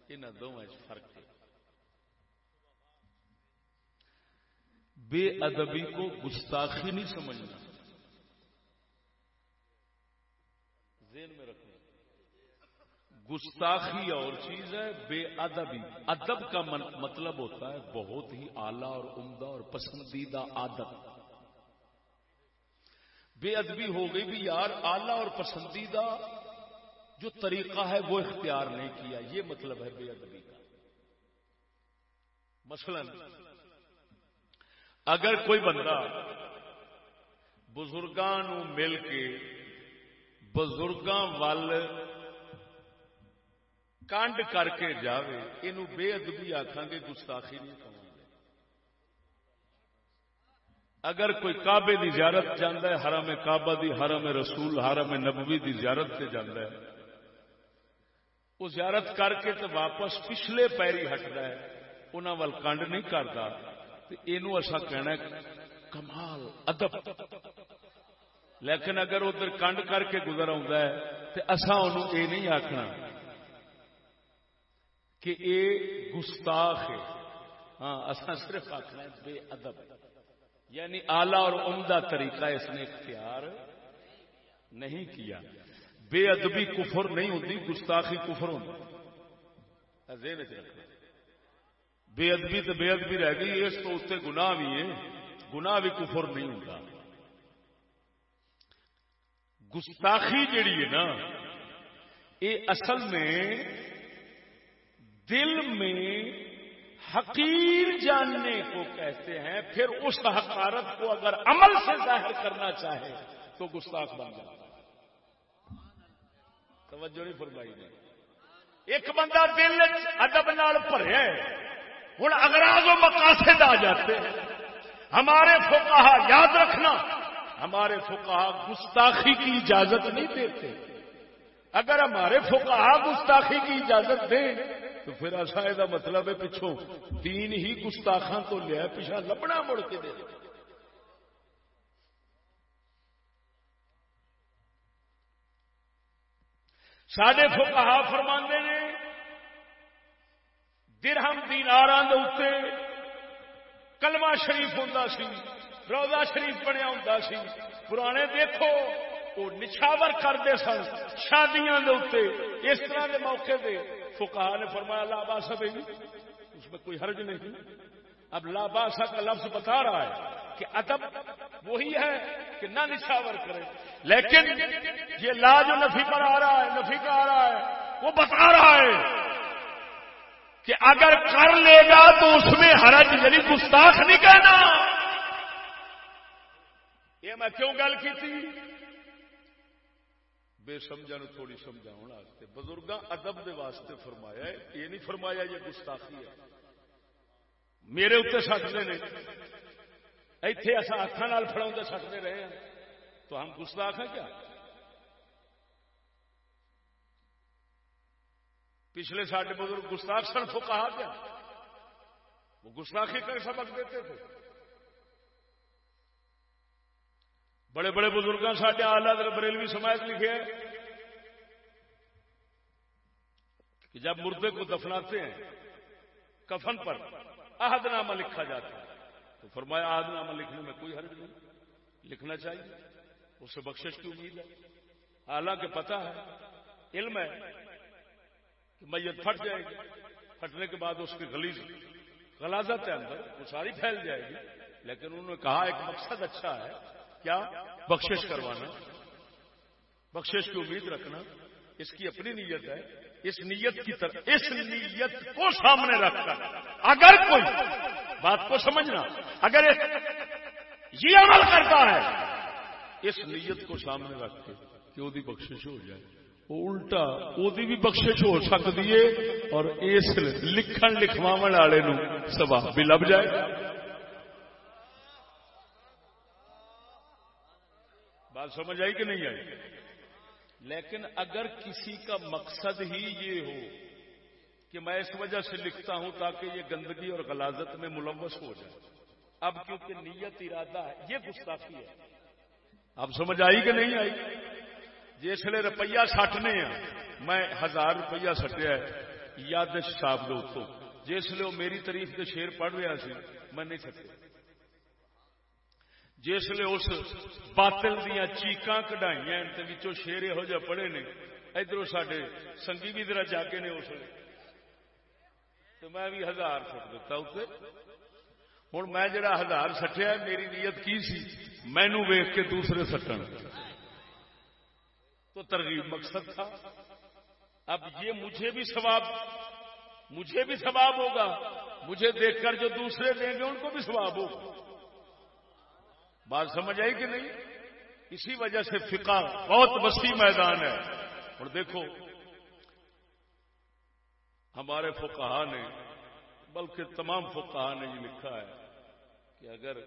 ان دونوں فرق ہے بے ادبی کو گستاخی نہیں سمجھنا۔ ذہن میں رکھنا گستاخی اور چیز ہے بے ادبی۔ ادب کا مطلب ہوتا ہے بہت ہی اعلی اور عمدہ اور پسندیدہ عادت۔ بے ادبی ہو گئی بھی یار آلہ اور پسندیدہ جو طریقہ ہے وہ اختیار نہیں کیا۔ یہ مطلب ہے بے ادبی کا۔ مثلا اگر کوئی بندہ بزرگان مل کے بزرگاں وال کانڈ کر کے جاوے یہ بے ادبی آخان گے، گستاخی نہیں کروں اگر کوئی کعبے دی زیارت جانا ہے، حرم کعبہ دی، حرم رسول، حرم نبوی دی زیارت سے جانا ہے وہ زیارت کر کے تو واپس پچھلے پیری ہٹتا ہے انہوں وال کنڈ نہیں کرتا یہ اصا کہنا کمال، ادب۔ لیکن اگر ادھر کنڈ کر کے گزر آ تو اصا ان یہ نہیں آخنا کہ یہ گستاخ ہے۔ ہاں اصا صرف آخنا بے ادب۔ یعنی آلہ اور عمدہ طریقہ اس نے اختیار نہیں کیا۔ بے ادبی کفر نہیں ہوتی گستاخی کفر ہوتی بے ادبی تو بے ادبی رہ گئی، اس تو اتنے گنا بھی ہے گنا بھی کفر نہیں ہوتا۔ گستاخی جیڑی ہے نا یہ اصل میں دل میں حقیر جاننے کو کہتے ہیں، پھر اس حقارت کو اگر عمل سے ظاہر کرنا چاہے تو گستاخ بن جاتا توجہ نہیں فرمائی نے۔ ایک بندہ دل ادب نال بھریا ہوں اگراض و مقاصد آ جاتے ہیں۔ ہمارے فکاہ یاد رکھنا، ہمارے فکاہ گستاخی کی اجازت نہیں دیتے۔ اگر ہمارے فکاہ گستاخی کی اجازت دیں، تو پھر ایسا یہ مطلب ہے پچھوں دین ہی گستاخان تو لیا پیچھا لبنا مڑ کے دے سڈے فکہ فرما نے درہم دینار اتنے کلمہ شریف ہوں سی، روزہ شریف بنیا ہوں سی۔ پرانے دیکھو، وہ نچھاور کرتے سن شادیاں اس طرح کے موقع دے۔ فکا نے فرمایا، لا با اس میں کوئی حرج نہیں۔ اب لاباسا کا لفظ بتا رہا ہے کہ ادب وہی ہے کہ نہ نشاور کرے۔ لیکن یہ لا جو نفی پر آ رہا ہے، نفی کا آ رہا ہے، وہ بتا رہا ہے کہ اگر کر لے گا تو اس میں حرج یعنی گستاخ نہیں کہنا یہ میں کیوں گل کی تھی بے سمجھا تھوڑی سمجھا بزرگ ادب دے واسطے فرمایا ہے، یہ نہیں فرمایا یہ گستاخی ہے۔ میرے اتنے سٹتے نے۔ ایتھے اصا اکھان فڑا سٹتے رہے ہیں۔ تو ہم گستاخ ہیں کیا؟ پچھلے ساڈے بزرگ گستاخ سن کو کہا کیا وہ گستاخی کا سبق دیتے تھے۔ بڑے بڑے بزرگ سڈے آلہ بریلوی سماج لکھے کہ جب مردے کو دفناتے ہیں، کفن پر عہد نامہ لکھا جاتا ہے۔ تو فرمایا عہد نامہ لکھنے میں کوئی حرج نہیں۔ لکھنا چاہیے۔ اس سے بخشش کی امید ہے۔ حالانکہ پتا ہے، علم ہے۔ کہ میت پھٹ جائے گی۔ پھٹنے کے بعد اس کی غلیظ غلازت ہے اندر وہ ساری پھیل جائے گی۔ لیکن انہوں نے کہا ایک مقصد اچھا ہے، کیا؟ بخشش کروانا۔ بخشش کی امید رکھنا۔ اس کی اپنی نیت ہے۔ اس نیت کی طرف اس نیت کو سامنے رکھ کر اگر کوئی بات کو سمجھنا، اگر یہ عمل کرتا ہے، اس نیت کو سامنے رکھ کے کہ وہ بخشش ہو جائے۔ الٹا وہ بھی بخشش ہو سکتی ہے اور اس لکھن لکھوا والے سباب بھی لب جائے بات سمجھ آئی کہ نہیں آئی لیکن اگر کسی کا مقصد ہی یہ ہو کہ میں اس وجہ سے لکھتا ہوں تاکہ یہ گندگی اور غلازت میں ملوث ہو جائے اب کیونکہ نیت ارادہ ہے یہ گستاخی ہے اب سمجھ آئی کہ نہیں آئی جس لیے روپیہ سٹنے ہیں۔ میں ہزار روپیہ سٹیا یاد صاحب دو جس لیے وہ میری تعریف کے شیر پڑھ رہا سی، میں نہیں سکتا جسے اس باطل دیا چیقاں کڈائی شیر یہو جہ پڑے نے۔ ادھر سڈے سنگی بھی ادھر جاگے نے اس تو میں بھی ہزار سٹ دتا اتنے ہوں میں جڑا ہزار سٹیا میری نیت کی سی؟ مینو ویخ کے دوسرے سٹن۔ تو ترغیب مقصد تھا۔ اب یہ مجھے بھی ثواب، مجھے بھی ثواب ہوگا۔ مجھے دیکھ کر جو دوسرے دیں گے، ان کو بھی ثواب ہوگا۔ بات سمجھ آئی کہ نہیں؟ اسی وجہ سے فقہ بہت وسیع میدان ہے۔ اور دیکھو، ہمارے فقہا نے، بلکہ تمام فقہا نے یہ لکھا ہے کہ اگر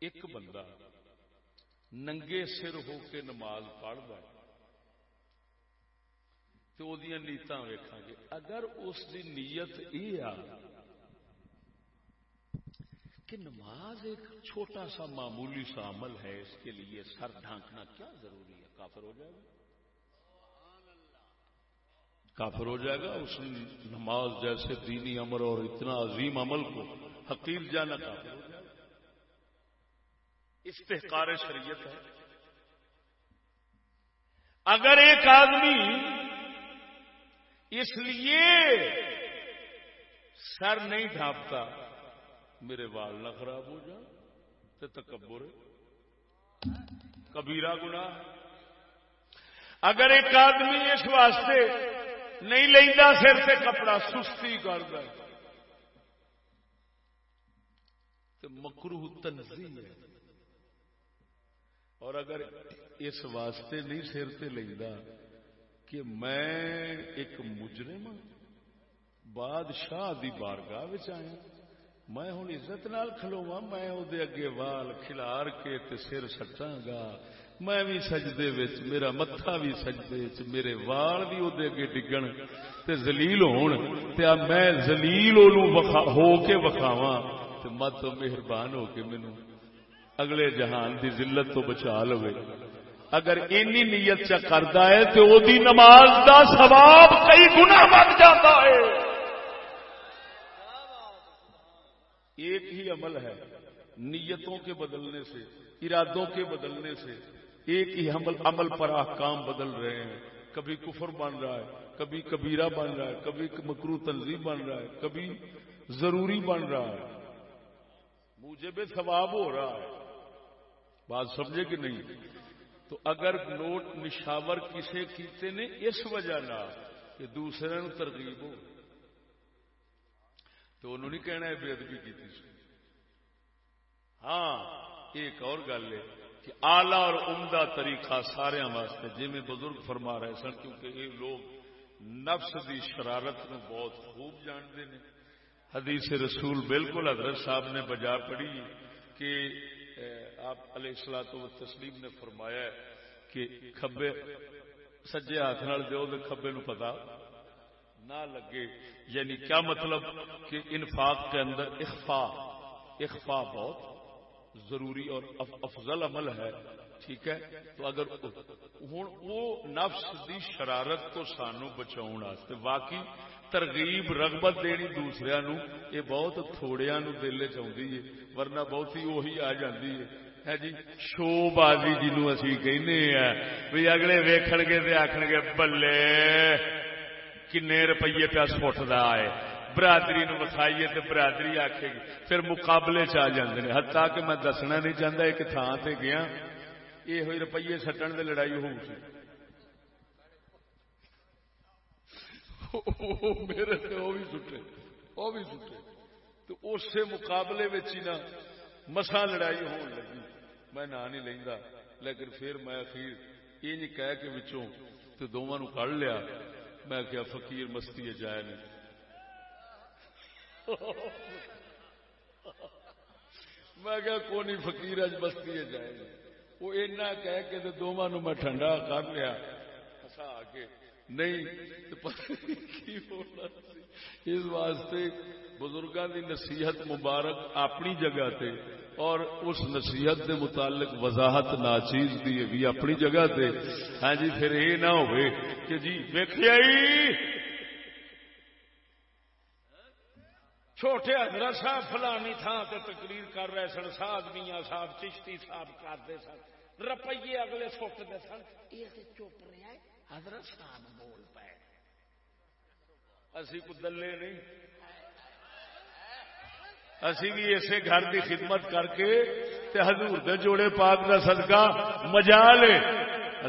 ایک بندہ ننگے سر ہو کے نماز پڑھ دے تو وہ نیت ویکا گے۔ اگر اس کی نیت یہ آ کہ نماز ایک چھوٹا سا معمولی سا عمل ہے، اس کے لیے سر ڈھانکنا کیا ضروری ہے؟ کافر ہو جائے گا۔ کافر ہو جائے گا، اس نماز جیسے دینی عمل اور اتنا عظیم عمل کو حقیق جانا کافر ہو جائے گا۔ استحکار شریعت ہے۔ اگر ایک آدمی اس لیے سر نہیں ڈھانپتا، میرے وال نہ خراب ہو جان تو تکبر کبیرا گنا اگر ایک آدمی اس واسطے نہیں لینا سر سے کپڑا سستی کر دے، تو مکرو تنظیم ہے۔ اور اگر اس واسطے نہیں سر سے لینا کہ میں ایک مجرم ہاں، بادشاہ دی بارگاہ آیا، میں ہوں عزت نال کھلوا میں وہ اگے وال کھلار کے تے سر سٹاں گا، میں بھی سجدے وچ، میرا متھا بھی سجدے وچ، میرے وال بھی اودے اگے ڈگن تے ذلیل ہون، تے میں ذلیل ہو کے وکھاواں، تے مت مہربان ہو کے مینوں اگلے جہان دی ذلت تو بچا لوے۔ اگر اینی نیت چ کردا ہے تے او دی نماز دا ثواب کئی گنا بڑھ جاتا ہے۔ ایک ہی عمل ہے، نیتوں کے بدلنے سے، ارادوں کے بدلنے سے۔ ایک ہی عمل عمل پر احکام بدل رہے ہیں۔ کبھی کفر بن رہا ہے، کبھی کبیرہ بن رہا ہے، کبھی مکرو تنظیم بن رہا ہے، کبھی ضروری بن رہا ہے۔ مجھے بھی ثواب ہو رہا ہے۔ بات سمجھے کہ نہیں؟ تو اگر نوٹ نشاور کسے کیتے نے، اس وجہ نہ کہ دوسرے نو ترغیب ہو۔ تو انہوں نہیں کہنا ہے، بے ادبی کی ہاں ایک اور گل ہے کہ آلہ اور عمدہ طریقہ سارے واسطے جی میں بزرگ فرما رہے سن، کیونکہ یہ لوگ نفس دی شرارت نو بہت خوب جانتے ہیں۔ حدیث رسول بالکل حضرت صاحب نے بجا پڑی کہ آپ علیہ السلاط و تسلیم نے فرمایا ہے کہ کھبے سجے ہاتھ دو کھبے نو پتا نہ لگے۔ یعنی کیا مطلب؟ کہ انفاق کے اندر اخفا اخفا بہت ضروری اور افضل عمل ہے، ٹھیک ہے؟ تو اگر ہوں وہ نفس دی شرارت کو سانو بچاؤ واقعی ترغیب، رغبت دینی دوسرے نو یہ بہت تھوڑیا نو دل چاہتی ہے، ورنہ بہت ہی وہی آ جاتی ہے۔ ہے جی شو بازی جنو اسی کہنے ہیں بھی اگلے ویکھ گے تو آخ گے، بلے کن روپیے پیا سٹتا ہے۔ برادری نو وسائیے تو برادری آخے گی۔ پھر مقابلے چ جاندے نے۔ حتیٰ کہ میں دسنا نہیں چاہتا ایک تھان سے گیا یہ ہوئی روپیے سٹن دے لڑائی ہو سی میرے سے وہ بھی سٹے وہ بھی سٹے۔ تو اس مقابلے ہی نا مسا لڑائی ہون لگی۔ میں نہ نہیں لینا لیکن پھر میں اخیر یہ کہہ کے بچوں تو دونوں کڑ لیا۔ میں کیا فقیر مستی جائے نہیں۔ میں کیا کونی فکیر اج بستی جائے گا وہ اینا کہہ کے دونوں نو میں ٹھنڈا کر لیا۔ ہسا کے نہیں اس واسطے بزرگوں کی نصیحت مبارک اپنی جگہ تے اور اس نصیحت دے متعلق وضاحت ناچیز دی بھی اپنی جگہ تے۔ ہاں جی پھر یہ نہ ہوئے کہ جی ویکیا چھوٹے حضرت صاحب فلانی تھان سے تقریر کر رہے سن ساد میاں صاحب چشتی صاحب کرتے سن۔ روپیے اگلے سٹتے سن۔ یہ چپ رہے۔ حضرت صاحب بول پائے۔ اسی کو دلے نہیں۔ اسی بھی اسے گھر کی خدمت کر کے تے حضور دے جوڑے پاک کا صدقہ مجا لے۔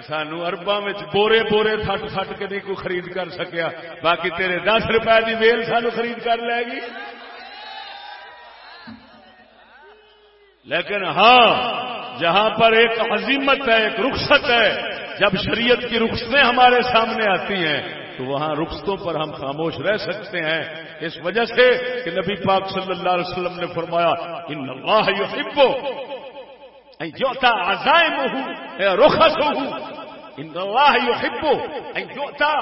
سانو اربا بورے بورے تھٹ تھٹ کے نہیں کوئی خرید کر سکیا۔ باقی تیرے دس روپے کی ویل سانو خرید کر لے گی۔ لیکن ہاں جہاں پر ایک عظیمت ہے، ایک رخصت ہے جب شریعت کی رخصتیں ہمارے سامنے آتی ہیں، تو وہاں رخصتوں پر ہم خاموش رہ سکتے ہیں۔ اس وجہ سے کہ نبی پاک صلی اللہ علیہ وسلم نے فرمایا، ان اللہ یحبو جوتا عزائم ہوں رخص ہوں ان اللہ یحبو جوتا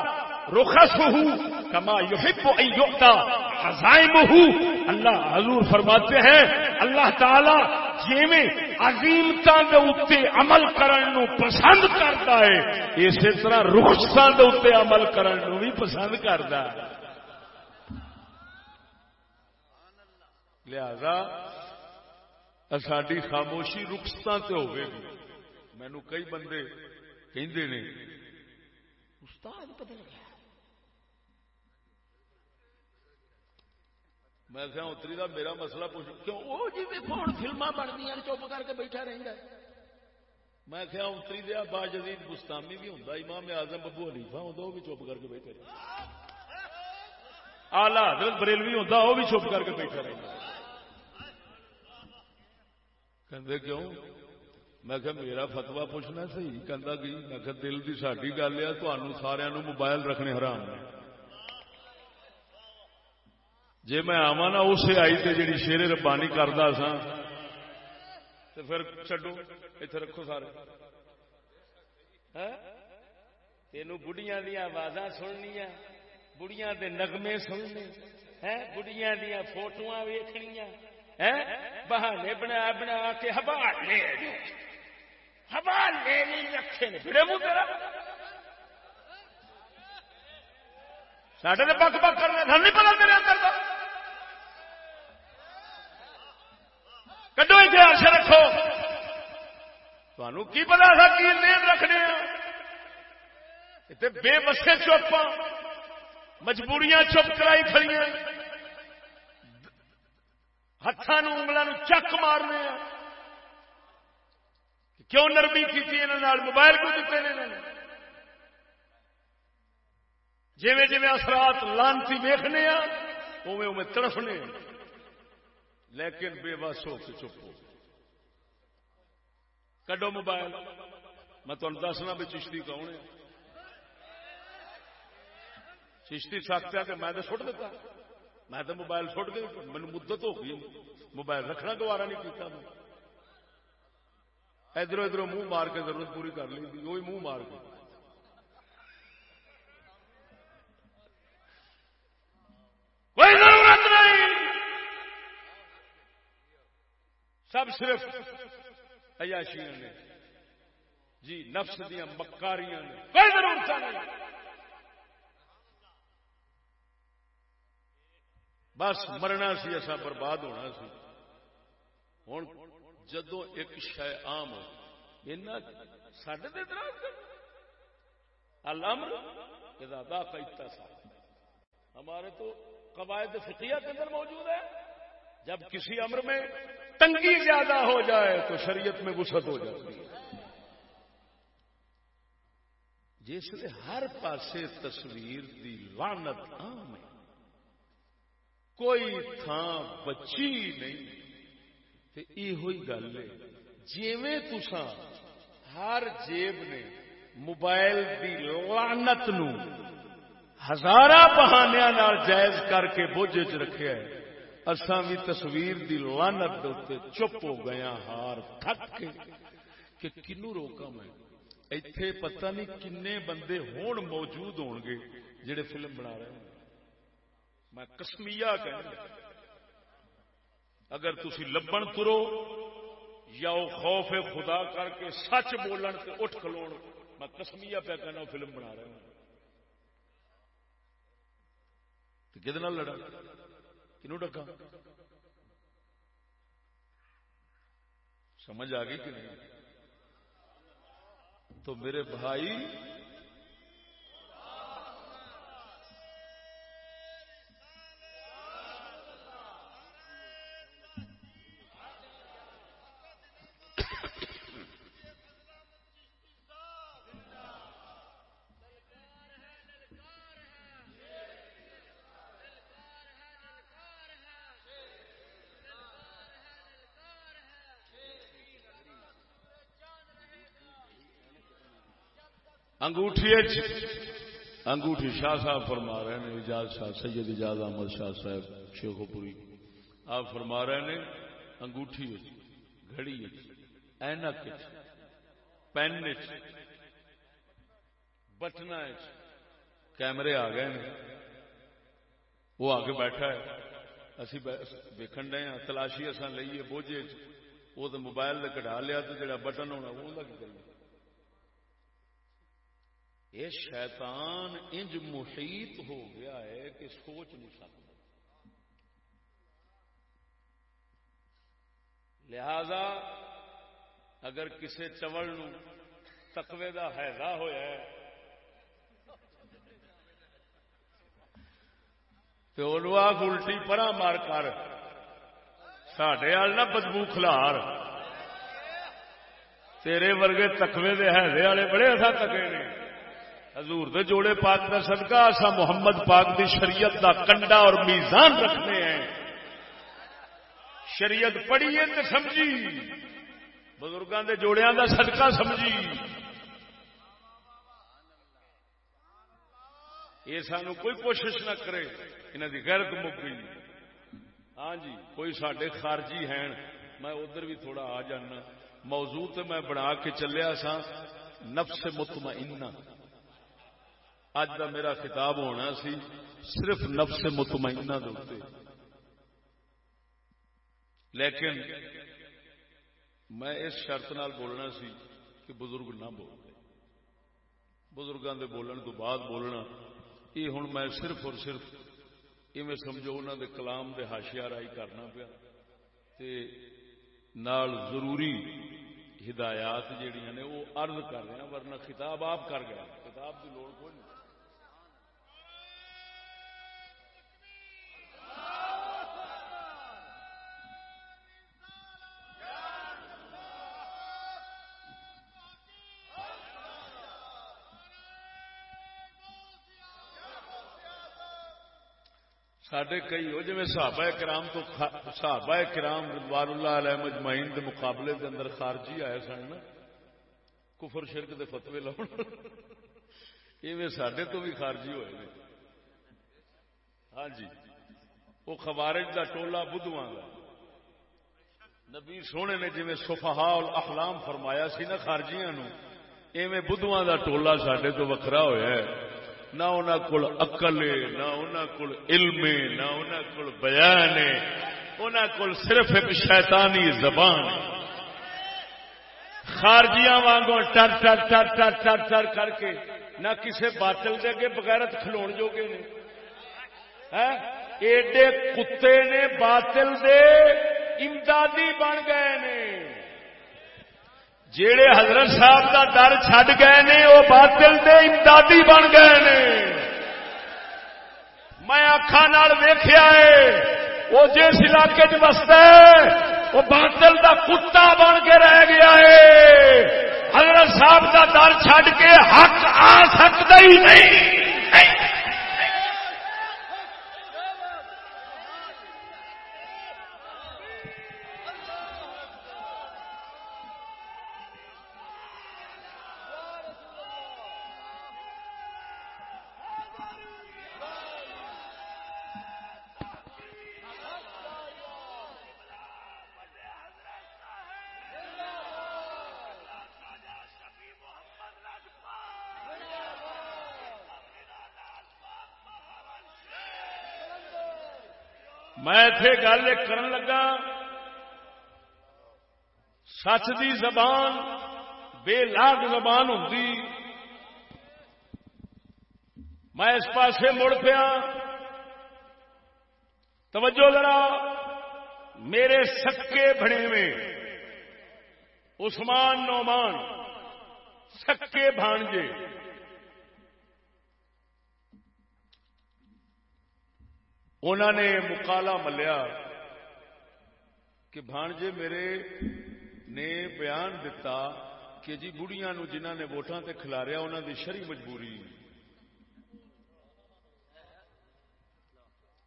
رخص ہوں کما یحب ان یوتا عزائم ہوں اللہ حضور فرماتے ہیں، اللہ تعالی جیویں عظیمتا دے اتنے عمل کرن نو پسند کرتا ہے، اسی طرح رخصتاں دے اتنے عمل کرن نو بھی پسند کرتا ہے۔ لہذا ساری خاموشی رخصتاں تے ہوے گی۔ مینو کئی بندے کہندے نے، استاد پتہ میں کہ اتری کا میرا مسئلہ پوچھ کیوں وہ جی ہوں فلما بنتی چپ کر کے بیٹھا رہتا ہے؟ میں کہ اتری دیا با جدید گستامی بھی ہوں امام آزم ببو حلیفہ ہوں وہ بھی چپ کر کے بیٹھے رہے۔ آلہ حضرت بریلوی ہوں وہ بھی چپ کر کے بیٹھا رہتا کہ کیوں؟ میں کہ میرا فتوا پوچھنا صحیح کہ میں کہ دل کی ساری گل ہے تمہوں سارا موبائل رکھنے حرام ہے جی میں آوا نا، اسے آئی تے جی شیر ربانی کرتا سا تو پھر چڈو اتنے رکھو سارے۔ ہاں؟ تین بڑھیا دیا آواز سننیا بڑھیا دے نغمے سننے ہاں؟ بڑھیا دیا فوٹو ویخنیا ہاں؟ بہانے بنا بنا کے حوالے حوالے نہیں رکھے سڈے تو بک بک کرنے نہیں پتا میرے اندر کا کڈو اتہاس رکھو۔ تمہوں کی پتا سا کی نیم رکھنے بے بسے چپ مجبوریاں چپ کرائی کھڑی ہاتھوں انگلوں چک مارنے کیوں نرمی کی موبائل کو دیتے جی جی اثرات لانتی ویخنے اوے اوے تڑفنے لیکن بے بس ہو کے چپ ہو کڈو موبائل۔ میں تمہیں دسنا بھی چشتی کون ہے۔ چشتی سخت ہے کہ میں تو سٹ دیتا۔ میں تو موبائل سٹ گئی مجھے مدت ہو گئی۔ موبائل رکھنا دوبارہ نہیں کیتا۔ میں ادھر ادھر منہ مار کے ضرورت پوری کر لی۔ وہی منہ مار کے کوئی ضرورت نہیں سب صرف عیاشیاں نے۔ جی نفس دیا مکاریاں نے۔ کوئی ضرورت نہیں۔ بس مرنا سی ایسا برباد ہونا سی۔ ہوں جدو ایک شہ آم سڈے المر ارادہ کا سا ہمارے تو قواعد فقیہ کے اندر موجود ہے۔ جب کسی امر میں تنگی زیادہ ہو جائے تو شریعت میں وسعت ہو جاتی ہے۔ جی، جس نے ہر پاسے تصویر دی لانت عام ہے۔ کوئی تھان بچی نہیں۔ یہ گل ہے، جیویں تسا ہر جیب نے موبائل کی لانت نو ہزار بہانیا جائز کر کے بوجھ چ رکھے اسان بھی تصویر دی لانت چپ ہو گیا ہاں، ہار تھک کے۔ کہ کنو روکا میں؟ ایتھے پتہ نہیں کنے بندے ہون موجود ہون گے جڑے فلم بنا رہے ہیں میں کسمیا کہ اگر تھی لبن ترو یا وہ خوف خدا کر کے سچ بولن سے اٹھ کھلو میں کسمیا پہ کہنا فلم بنا رہا ہوں۔ کہ لڑا کنو ڈکا؟ سمجھ آ گئی کہ نہیں؟ تو میرے بھائی انگوٹھی انگوٹھی شاہ صاحب فرما رہے ہیں، اجاز شاہ، سید اجاز احمد شاہ صاحب شیخو پوری آپ فرما رہے ہیں، انگوٹھی گھڑی اینک پین بٹنا کیمرے آ گئے ہیں۔ وہ آگے بیٹھا ہے۔ اسی ویکن ڈے ہاں تلاشی اصا لئیے بوجھے وہ تو موبائل کٹا لیا تو جڑا بٹن ہونا، وہ لگ کریے؟ یہ شیطان، انج محیط ہو گیا ہے کہ سوچ نہیں سکتا۔ لہذا اگر کسی چوڑ تقوی کا حیضہ ہوا ہے تو الٹی پرا مار کر سڈے نہ بدبو کھلار۔ تیرے ورگے تقوی دے حیضے والے بڑے اصا تکے نے۔ حضور دے جوڑے پاک کا صدقہ، اسا محمد پاک دی شریعت دا کنڈا اور میزان رکھنے ہیں۔ شریعت پڑھیے تو سمجھی۔ بزرگوں دے جوڑیاں دا صدقہ سمجھی۔ یہ سانو کوئی کوشش نہ کرے انہوں کی غیرت مک گئی۔ ہاں جی کوئی سڈے خارجی ہیں، میں ادھر بھی تھوڑا آ جانا۔ موضوع تو میں بنا کے چلیا سا نفس مطمئنہ۔ اج کا میرا خطاب ہونا سی، صرف نفس مطمئنہ دے لیکن میں اس شرط نال بولنا سی کہ بزرگ نہ بول بزرگوں کے بولن تو بعد بولنا۔ یہ ہوں میں صرف اور صرف اویں سمجھو انہوں دے کلام دے ہاشیا رائی کرنا پیا۔ تے نال ضروری ہدایات جہیا نے وہ ارد کر رہے ہیں، ورنہ خطاب آپ کر گیا حساب کی لوڑ کوئی نہیں۔ سڈے کئی ہو جی صحابہ کرام تو صحابہ کرام رضوان اللہ علیہ مجمعین کے مقابلے کے اندر خارجی آئے سن نا، کفر شرک دے فتوے لاؤ ایویں سڈے تو بھی خارجی ہوئے نے۔ ہاں جی وہ خوارج دا ٹولا بدھواں کا نبی سونے نے جی سفہا الاحلام فرمایا سی نا خارجیاں نو، ایویں بدھواں دا ٹولا سڈے تو وکھرا ہویا ہے۔ نہ انہوں کو اقل نہ انہوں کو علم نہ انہوں کو بیان انہوں کو صرف ایک شیطانی زبان خارجیاں وانگوں ٹر ٹر ٹر ٹر ٹر ٹر کر کے نہ کسے باطل دے کے بغیرت کھلو جوگے نے۔ ہاں؟ ایڈے کتے نے باطل دے امدادی بن گئے نے۔ جیڑے حضرت صاحب کا در چڈ گئے نے، وہ باطل دے امدادی بن گئے نے۔ میں اکھان ویخیا ہے، وہ جس علاقے چ بستا ہے، وہ باطل دا کتا بن کے رہ گیا ہے۔ حضرت صاحب کا در چڈ کے حق آ سکتا ہی نہیں۔ میں اتے گل کر لگا، سچ دی زبان بے لاگ زبان ہوں میں اس پاسے مڑ پیا۔ توجہ ذرا، میرے سکے بڑے میں عثمان نومان سکے بھانجے۔ انہوں نے مکالا ملیا کہ بھانجے میرے نے بیان دتا کہ جی بڑھیا نو جنہ نے ووٹان تے کھلاریا انہوں دی شری مجبوری۔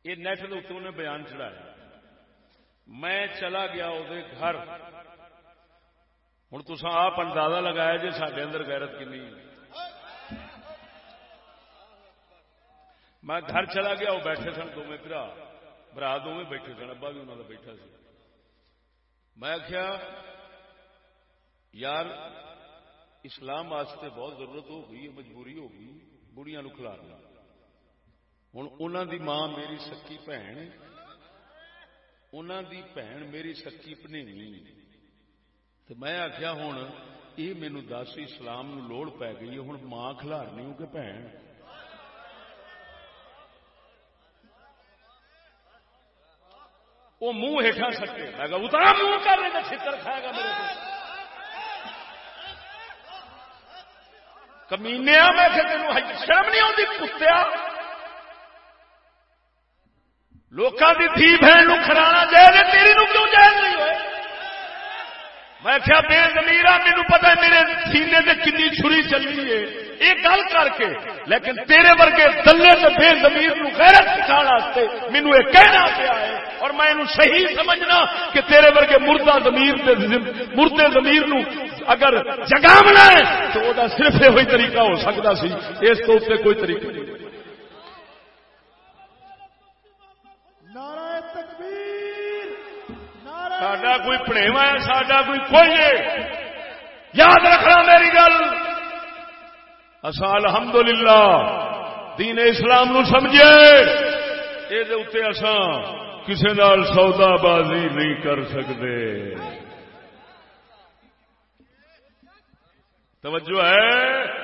یہ نیٹ کے اتوں نے بیان چڑھایا۔ میں چلا گیا وہ گھر۔ ہوں تو آپ اندازہ لگایا جی سڈے اندر غیرت کنی۔ میں گھر چلا گیا، وہ بیٹھے سن دونوں برا برا دونوں بیٹھے سن، ابا بھی انہوں کا بیٹھا سی۔ میں آخیا یار، اسلام واسطے بہت ضرورت ہو گئی مجبوری ہو گئی بڑھیا نو کھلارنا ہوں انہوں دی ماں میری سکی بھن انہوں دی بھن میری سکی پنیوی تو میں آخیا ہوں یہ مینو دس اسلام نو لوڑ پی گئی ہوں ماں کھلارنی ہو کہ بھن وہ منہ ہیٹھا سکے میں کہا اتنا منہ کر رہے چھتر کھائے گا میرے کو کمینے میں کہ تین شرم نہیں آتی، کتیا۔ لوگوں کی تھی بہن کھڑا جائے تیری نو کیوں جائز نہیں ہوئے؟ میں کیا بے زمیر مینو پتا میرے سینے سے کنی چھری چلی ہے۔ یہ گل کر کے، لیکن تیرے ورگے دلے سے بے زمیر نو غیرت سکھانے مینو یہ کہنا پیا ہے۔ اور میں انہوں صحیح سمجھنا کہ تیرے ورگے مردہ زمیر مردے زمیر نو اگر جگامنا ہے تو وہ صرف یہ طریقہ ہو سکتا سی۔ اس تو اتنے کوئی طریقہ نہیں۔ سڈا کوئی پڑےوا ہے سڈا کوئی کوئی ہے۔ یاد رکھنا میری گل۔ اصا الحمد للہ دین اسلام نو سمجھے۔ یہ اصا کسی نال سودا بازی نہیں کر سکتے۔ توجہ ہے؟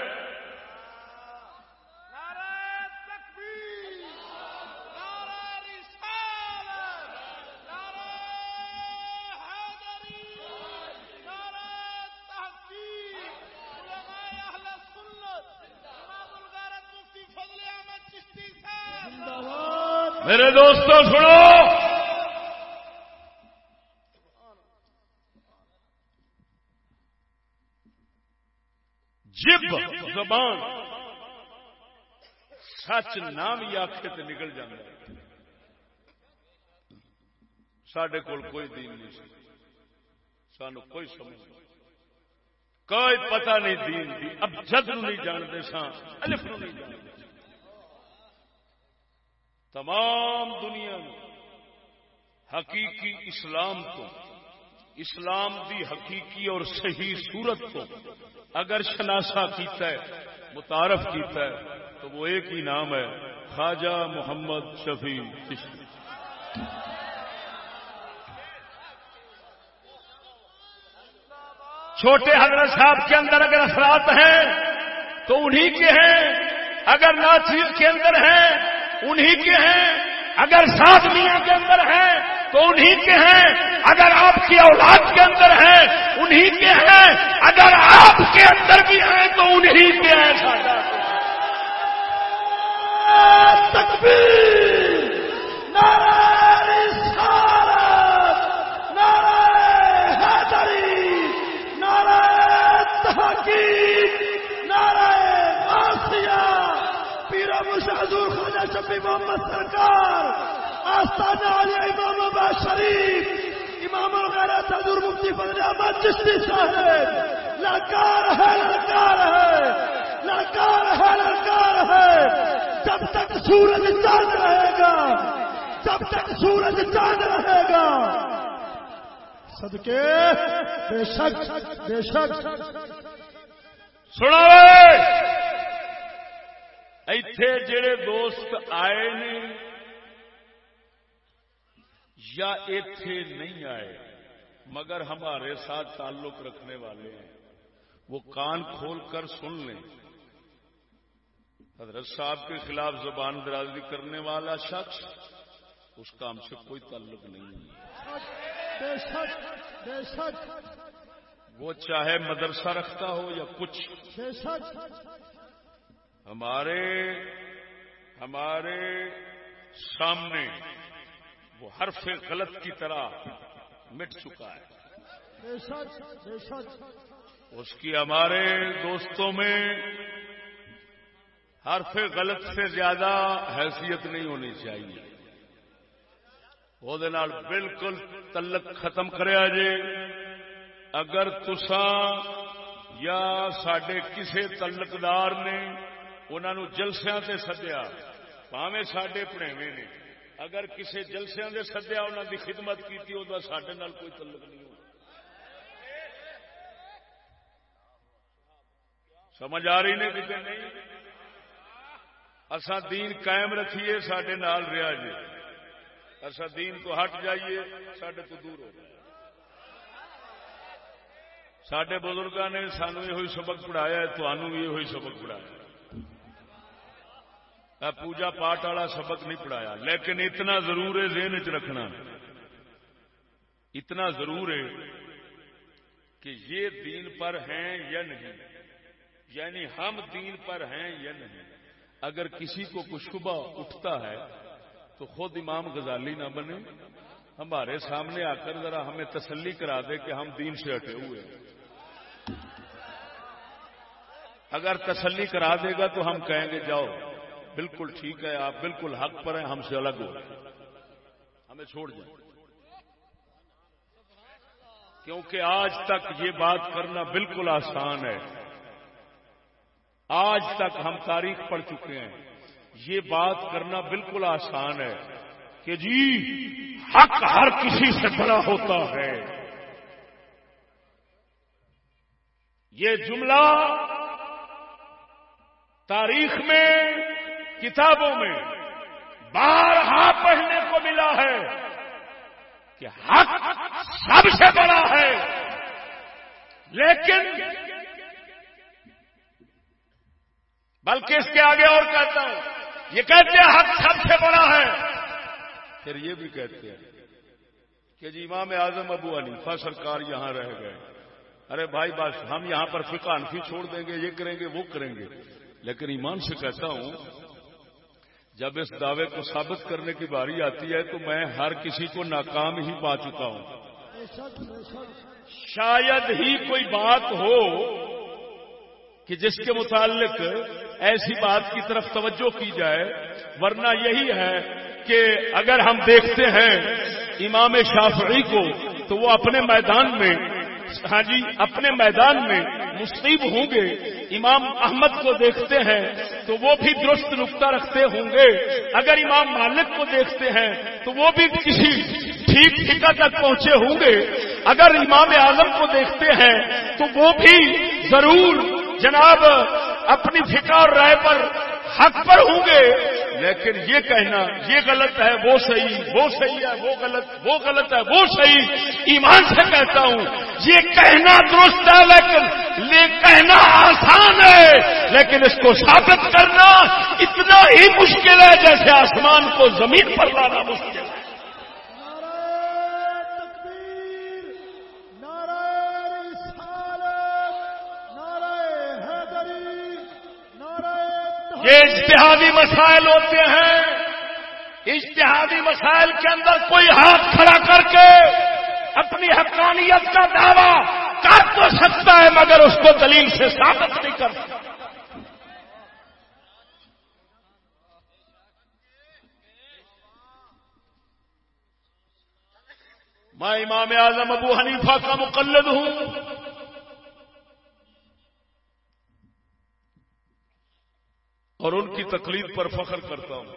زبان سچ نام ہی آخے تو نکل جائے سڈے کول کوئی دین نہیں سی۔ سانو کوئی سمجھ نہیں۔ کوئی پتہ نہیں دین دی۔ اب جد نہیں جانتے سان الف نہیں جانتے۔ تمام دنیا میں حقیقی اسلام کو اسلام دی حقیقی اور صحیح صورت کو اگر شناسا کیتا ہے، متعارف کیتا ہے، تو وہ ایک ہی نام ہے، خواجہ محمد شفیع چشتی۔ چھوٹے حضرت صاحب کے اندر اگر اثرات ہیں، تو انہی کے ہیں۔ اگر ناچیز کے اندر ہیں، انہی کے ہیں۔ اگر سات میاں کے اندر ہیں تو انہی کے ہیں۔ اگر آپ کی اولاد کے اندر ہیں، انہی کے ہیں۔ اگر آپ کے اندر بھی ہیں، تو انہی کے ہیں۔ سادہ تکبیر نعرہ رسالت نعرہ حیدری نعرہ تحقیق، نعرہ غاسیہ پیر موسی حضور خواجہ شفیع محمد سرکار آستانہ علی امام ابا شریف، امام الغیرت حضور مفتی فضل احمد چشتی صاحب للکار ہے للکار ہے للکار ہے للکار ہے۔ جب تک سورج چاند رہے گا، جب تک سورج چاند رہے گا۔ صدقے، بے شک بے شک۔ سنا ایتھے جڑے دوست آئے نے یا ایتھے نہیں آئے مگر ہمارے ساتھ تعلق رکھنے والے ہیں۔ وہ کان کھول کر سن لیں۔ حضرت صاحب کے خلاف زبان درازی کرنے والا شخص اس کا ہم سے کوئی تعلق نہیں ہے۔ بے شک۔ وہ چاہے مدرسہ رکھتا ہو یا کچھ۔ بے شک۔ ہمارے ہمارے سامنے وہ حرف غلط کی طرح مٹ چکا ہے۔ اس کی ہمارے دوستوں میں حرف غلط سے زیادہ حیثیت نہیں ہونی چاہیے۔ وہ بالکل تلک ختم کریا جے۔ اگر تسان یا سڈے کسے تلکدار نے انہوں جلسیاں تے سدیا پاوے سڈے پڑھےوے نے۔ اگر کسے جلسیاں دے سدیا انہوں دی خدمت کی سڈے کوئی تعلق نہیں ہو۔ سمجھ آ رہی نے کتنے نہیں اسا دین قائم رکھیے سڈے نال رہا جی۔ اصا دین تو ہٹ جائیے سڈے تو دور ہو سڈے بزرگ نے سانو یہ سبق پڑھایا تمہوں بھی یہ سبق پڑھایا پوجا پاٹ والا سبق نہیں پڑھایا۔ لیکن اتنا ضرور ہے ذہن چ رکھنا۔ اتنا ضرور ہے کہ یہ دین پر ہیں یا نہیں۔ یعنی ہم دین پر ہیں یا نہیں۔ اگر کسی کو کچھ شبہ اٹھتا ہے تو خود امام غزالی نہ بنے۔ ہمارے سامنے آ کر ذرا ہمیں تسلی کرا دے کہ ہم دین سے ہٹے ہوئے اگر تسلی کرا دے گا تو ہم کہیں گے، جاؤ۔ بالکل ٹھیک ہے، آپ بالکل حق پر ہیں، ہم سے الگ ہو۔ ہمیں چھوڑ جائیں۔ کیونکہ آج تک یہ بات کرنا بالکل آسان ہے۔ آج تک ہم تاریخ پڑھ چکے ہیں۔ یہ بات کرنا بالکل آسان ہے کہ جی حق ہر کسی سے بڑا ہوتا ہے۔ یہ جملہ تاریخ میں کتابوں میں بارہا پڑھنے کو ملا ہے کہ حق سب سے بڑا ہے۔ لیکن بلکہ اس کے آگے اور کہتا ہوں، یہ کہتے ہیں حق سب سے بڑا ہے۔ پھر یہ بھی کہتے ہیں کہ جی امام اعظم ابو علی سرکار یہاں رہ گئے۔ ارے بھائی بس، ہم یہاں پر فقہ انفی چھوڑ دیں گے، یہ کریں گے، وہ کریں گے۔ لیکن ایمان سے کہتا ہوں جب اس دعوے کو ثابت کرنے کی باری آتی ہے تو میں ہر کسی کو ناکام ہی پا چکا ہوں۔ شاید ہی کوئی بات ہو کہ جس کے متعلق ایسی بات کی طرف توجہ کی جائے، ورنہ یہی ہے کہ اگر ہم دیکھتے ہیں امام شافعی کو تو وہ اپنے میدان میں ہاں جی اپنے میدان میں مستیب ہوں گے، امام احمد کو دیکھتے ہیں تو وہ بھی درست نقطہ رکھتے ہوں گے۔ اگر امام مالک کو دیکھتے ہیں تو وہ بھی کسی ٹھیک ٹھیکا تک پہنچے ہوں گے۔ اگر امام اعظم کو دیکھتے ہیں تو وہ بھی ضرور جناب اپنی فکا اور رائے پر حق پر ہوں گے۔ لیکن یہ کہنا، یہ غلط ہے، وہ صحیح وہ صحیح ہے، وہ غلط وہ غلط ہے، وہ صحیح۔ ایمان سے کہتا ہوں، یہ کہنا درست ہے، لیکن یہ کہنا آسان ہے۔ لیکن اس کو ثابت کرنا اتنا ہی مشکل ہے جیسے آسمان کو زمین پر لانا مشکل ہے۔ یہ اجتہادی مسائل ہوتے ہیں۔ اجتہادی مسائل کے اندر کوئی ہاتھ کھڑا کر کے اپنی حقانیت کا دعویٰ کر تو سکتا ہے، مگر اس کو دلیل سے ثابت نہیں کر سکتا۔ میں امام اعظم ابو حنیفہ کا مقلد ہوں۔ اور ان کی تقلید پر فخر کرتا ہوں۔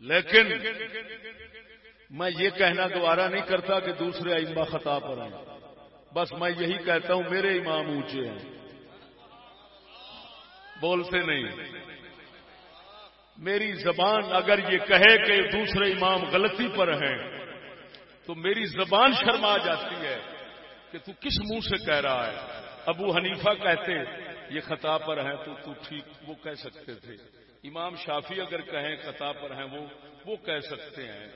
لیکن میں یہ کہنا دوبارہ نہیں کرتا کہ دوسرے ائمہ خطا پر ہیں بس میں یہی کہتا ہوں، میرے امام اونچے ہیں۔ بولتے نہیں۔ میری زبان اگر یہ کہے کہ دوسرے امام غلطی پر ہیں، تو میری زبان شرما جاتی ہے کہ تو کس منہ سے کہہ رہا ہے۔ ابو حنیفہ کہتے، یہ خطا پر ہیں تو تو ٹھیک وہ کہہ سکتے تھے. امام شافی اگر کہیں خطا پر ہیں وہ وہ کہہ سکتے ہیں۔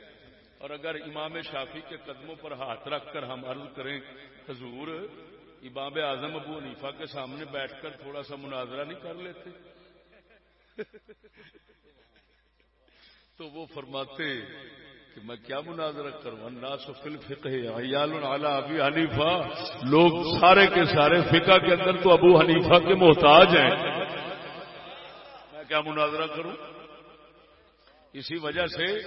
اور اگر امام شافی کے قدموں پر ہاتھ رکھ کر ہم عرض کریں، حضور، امام اعظم ابو حنیفہ کے سامنے بیٹھ کر تھوڑا سا مناظرہ نہیں کر لیتے؟ تو وہ فرماتے کہ میں کیا مناظرہ کروں؟ الناس فی الفقہ، عیال علی ابی حنیفہ۔ لوگ سارے کے سارے فقہ کے اندر تو ابو حنیفہ کے محتاج ہیں۔ میں کیا مناظرہ کروں؟ اسی وجہ سے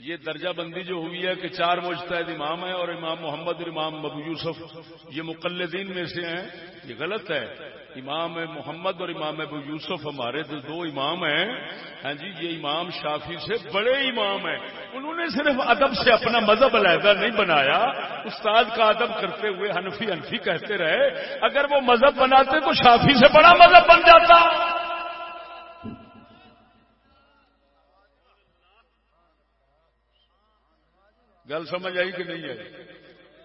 یہ درجہ بندی جو ہوئی ہے کہ چار مجتہد امام ہیں اور امام محمد اور امام ابو یوسف، یہ مقلدین میں سے ہیں، یہ غلط ہے۔ امام محمد اور امام ابو یوسف ہمارے جو دو امام ہیں۔ ہاں جی یہ امام شافی سے بڑے امام ہیں۔ انہوں نے صرف ادب سے اپنا مذہب علیحدہ نہیں بنایا۔ استاد کا ادب کرتے ہوئے حنفی حنفی کہتے رہے۔ اگر وہ مذہب بناتے تو شافی سے بڑا مذہب بن جاتا۔ گل سمجھ آئی کہ نہیں آئی؟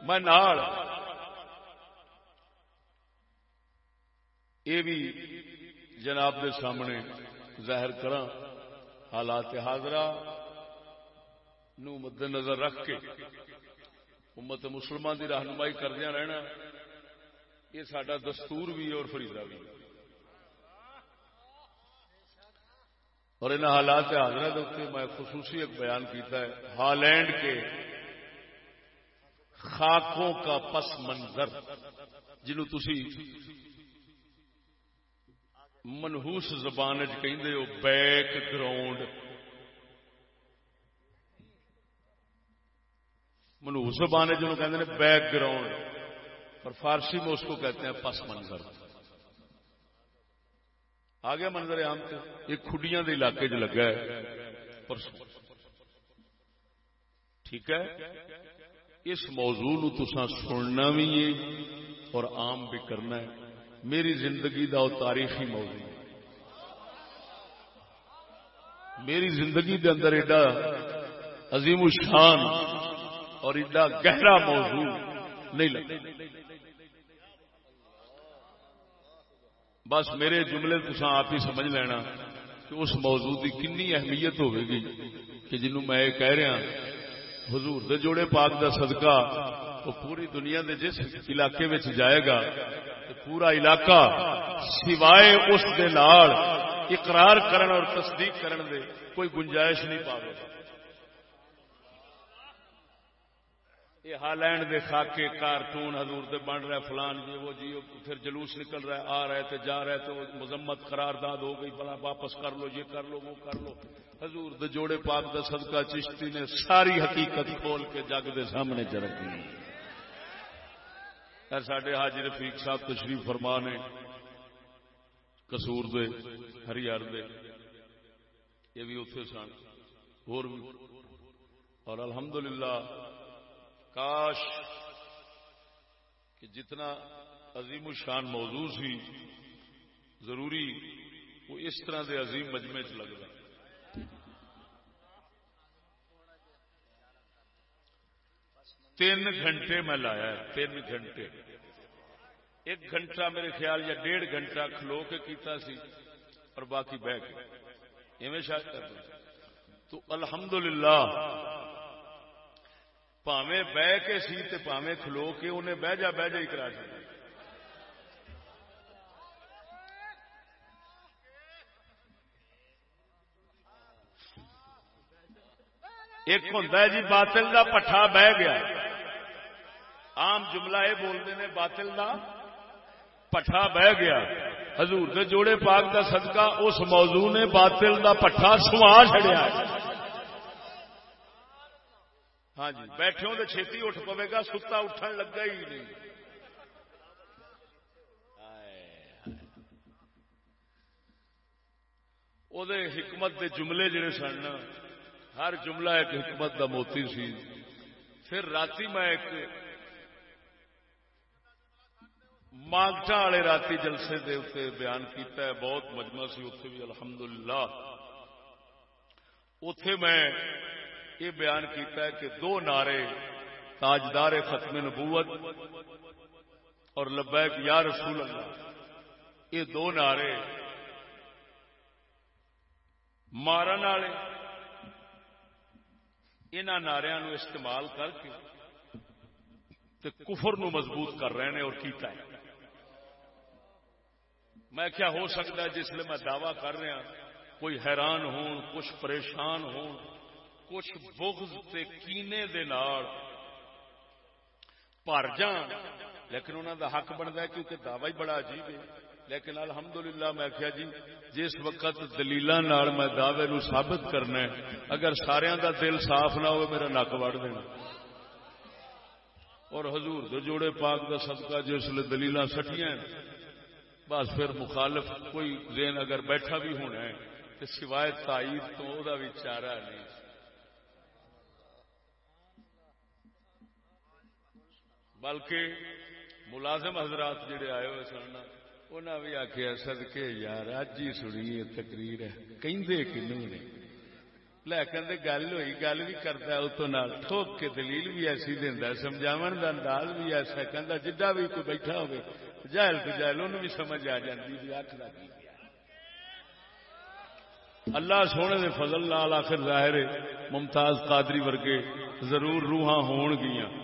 میں نال یہ بھی جناب دے سامنے ظاہر کرا حالات حاضرہ نو مد نظر رکھ کے امت مسلمان دی رہنمائی کردیا رہنا، یہ سڈا دستور بھی ہے اور فریضہ بھی اور ان حالات حاضرہ کے میں خصوصی ایک بیان کیتا ہے، ہالینڈ کے خاکوں کا پس منظر۔ جنہوں تسی منہوس زبان چیندے ہو، بیک گراؤنڈ۔ منہوس زبان جنہوں کہتے ہیں بیک گراؤنڈ اور فارسی میں اس کو کہتے ہیں پس منظر۔ آ گیا منظر عام سے یہ کھڈیاں دے علاقے چ لگا ہے۔ پرسوں ٹھیک ہے؟ اس موضوع نو سننا بھی ہے اور عام بھی کرنا ہے۔ میری زندگی دا تاریخی موضوع ہے۔ میری زندگی دے اندر ایڈا عظیم الشان اور ایڈا گہرا موضوع نہیں لگا بس میرے جملے تسا آپ ہی سمجھ لینا کہ اس موضوع کی کنی اہمیت ہوگی کہ جنوں میں یہ کہہ رہا ہاں حضور دے جوڑے پاک دا صدقہ وہ پوری دنیا دے جس علاقے میں جائے گا پورا علاقہ سوائے اس دے نال اقرار کرن اور تصدیق کرن دے کوئی گنجائش نہیں پاوے یہ ہالینڈ دے خاکے کارٹون حضور دے بن رہا فلان جی وہ جی پھر جلوس نکل رہا ہے، آ رہے تھے جا رہے تھے مذمت قرار داد ہو گئی بلا واپس کر لو، یہ کر لو، وہ کر لو۔ حضور دے جوڑے پاک دا صدقہ چشتی نے ساری حقیقت کھول کے جگ دے سامنے چ رکھی سڈے حاجی رفیق صاحب تشریف فرما نے کسور دے ہریار دے، یہ بھی اتنے سن۔ اور بھی اور الحمدللہ کاش کہ جتنا عظیم الشان موضوع سی، ضروری وہ اس طرح دے عظیم مجمے چ لگتا تین گھنٹے میں لایا تین گھنٹے۔ ایک گھنٹہ میرے خیال یا ڈیڑھ گھنٹہ کھلو کے کیتا سی اور باقی بہ کے ایویں شاید کر تو الحمدللہ پاوے بہ کے سی تے پاوے کھلو کے انہیں بہ جا بہ جا ہی کرا چاہیے ایک ہوں جی باطل دا پٹھا بہ گیا۔ عام جملہ یہ بولتے ہیں باطل دا پٹھا بہ گیا۔ حضور دے جوڑے پاک دا صدقہ اس موضوع نے باطل دا پٹھا سوا چڑیا ہاں جی بیٹھے تو چھتی اٹھ پوے گا، ستا اٹھن لگا ہی نہیں۔ وہ حکمت دے جملے جڑے سن ہر جملہ ایک حکمت دا موتی سی۔ پھر رات میں ایک مانگٹا والے رات جلسے دے اتنے بیان کیتا ہے، بہت مجمع سی اتنے بھی الحمدللہ۔ اتے میں یہ بیان کیتا ہے کہ دو نعرے تاجدار ختم نبوت اور لبیک یا رسول اللہ، یہ دو نعرے مارن والے۔ ان نعرے استعمال کر کے تے کفر نو مضبوط کر رہے ہیں اور کیتا ہے۔ میں کیا ہو سکتا ہے جس لیے میں دعوی کر رہا کوئی حیران ہون کچھ پریشان ہون کچھ بغض تے کینے دے نال پر جان۔ لیکن انہوں دا حق بنتا ہے کیونکہ دعوی بڑا عجیب ہے۔ لیکن الحمدللہ میں کیا جی جس وقت دلیل میں دعوے نو ثابت کرنا ہے، اگر سارا دا دل صاف نہ ہو میرا نک وڑ دینا۔ اور حضور دے جوڑے پاک دا صدقہ جس لیے دلیل سٹیاں بس پھر مخالف کوئی دین اگر بیٹھا بھی ہونا ہے تو سوائے تائید تو وہ چارہ نہیں۔ بلکہ ملازم حضرات جڑے آئے ہوئے سن انہیں بھی آخیا سدکے یار اج ہی سنی تقریر کہندے کنو نے؟ لیکن گل ہوئی، گل بھی کرتا اتو ٹھوک کے دلیل بھی ایسی دینا سمجھاو کا انداز بھی ایسا کہ جڈا بھی کوئی بیٹھا ہوگی جہل تو جہل ان بھی سمجھ آ جاتی بھی اکھ اللہ سونے دے فضل لال آخر ظاہر ممتاز قادری ورگے ضرور روحاں ہون گیاں۔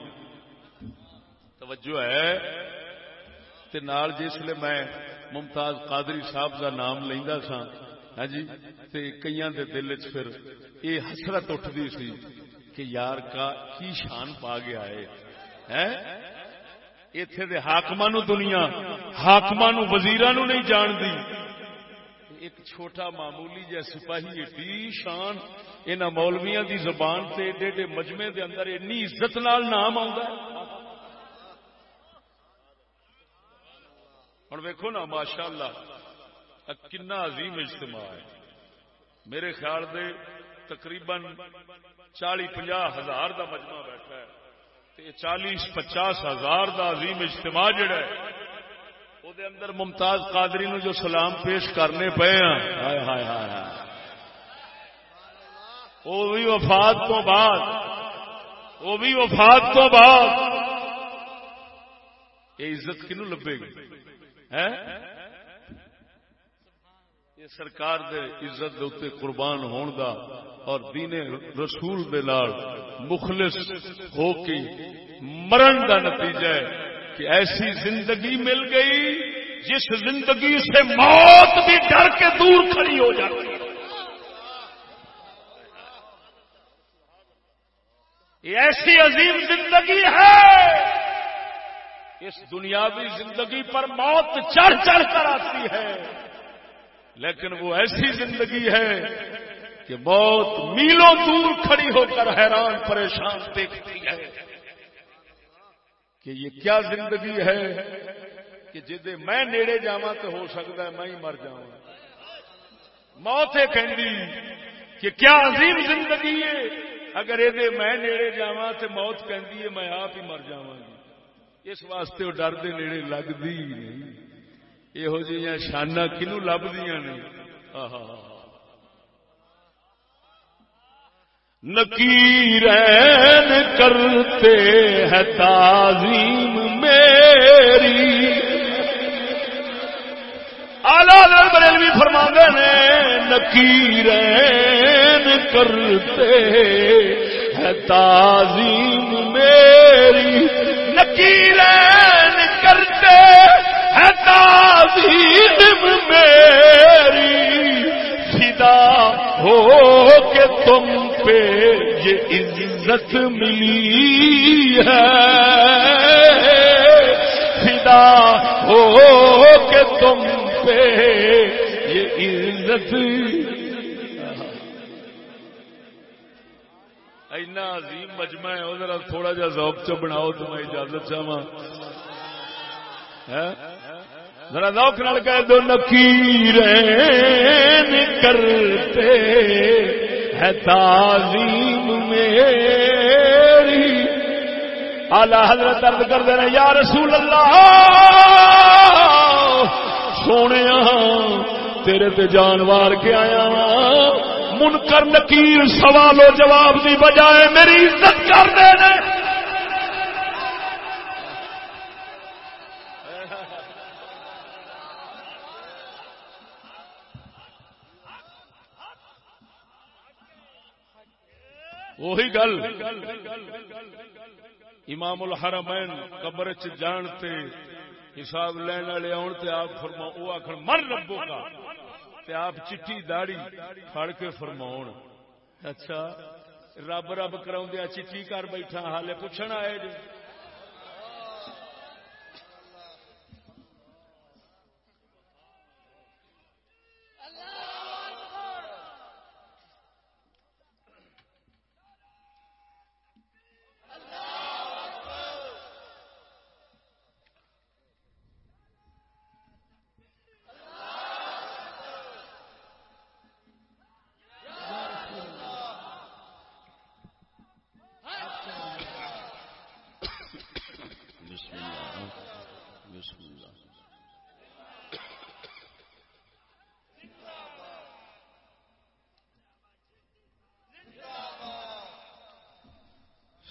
توجہ ہے۔ تے نال جس لیے میں ممتاز قادری صاحب کا نام لینا سا ہاں جی؟ تے کئیاں دے دل پھر یہ حسرت اٹھتی سی کہ یار کا کی شان پا گیا ہے۔ ہاں؟ اتے دے حاقم دنیا حاقم وزیر نہیں جانتی۔ ایک چھوٹا معمولی جہ سپاہی ایڈی شان۔ ان مولویاں دی زبان سے ایڈے ایڈے مجمے دے اندر اینی عزت نال نام آ ہوں ویکو نا ماشاء اللہ کنا عظیم اجتماع ہے۔ میرے خیال دے تقریباً چالی پنجا ہزار دا مجمع بیٹھا ہے۔ چالیس پچاس ہزار دا عظیم اجتماع جڑا ہے وہ اندر ممتاز قادری نو جو سلام پیش کرنے پے ہیں وہ بھی وفات تو بعد وہ بھی وفات تو بعد یہ عزت کنو لبے گی؟ یہ سرکار دے عزت دے قربان ہون دا اور دین رسول دے نال مخلص ہو کے مرن کا نتیجہ ہے کہ ایسی زندگی مل گئی جس زندگی سے موت بھی ڈر کے دور کھڑی ہو جاتی ہے۔ یہ ایسی عظیم زندگی ہے اس دنیاوی زندگی پر موت چڑھ چڑھ کر آتی ہے۔ لیکن وہ ایسی زندگی ہے کہ موت میلوں دور کھڑی ہو کر حیران پریشان دیکھتی ہے کہ یہ کیا زندگی ہے کہ جدے میں نیڑے جاوا تو ہو سکتا ہے، میں ہی مر جا موت ہے کہ کیا عظیم زندگی ہے؟ اگر یہ میں نیڑے جا تو موت کہ میں آپ ہی مر جا گی۔ اس واسطے وہ ڈر دے نیڑے لگتی نہیں۔ یہو جہاں شانہ کنو لبدیاں نے نکیرین کرتے ہیں تعظیم میری۔ آلہ بریلوی فرما نے نکیرین کرتے ہیں تعظیم میری۔ نکیرین کرتے ہیں تعظیم میری۔ فدا ہو کہ تم پہ یہ عزت ملی ہے۔ فدا ہو کہ تم پہ یہ عزت اینا عظیم مجمع ہے ذرا تھوڑا جا ذوق چ بناؤ تو میں اجازت چاہوں ہاں؟ ذرا ذوق نال کہہ دو نکیرین کرتے ہے تعظیم میری۔ آلہ حضرت درد کر دینا یا رسول اللہ سونے تیرے تے جانوار کے آیا منکر نکیر سوال و جواب دی بجائے میری عزت کر دینا وہی گل امام الحرمین قبر چ جان جانتے حساب لین والے آن تے آپ فرما، وہ آخر مر ربو کا۔ تے آپ چٹھی داڑی پھڑ کے فرماؤ اچھا۔ رب رب کراؤ دیا چٹھی کر بیٹھا حالے پوچھنا آئے جی۔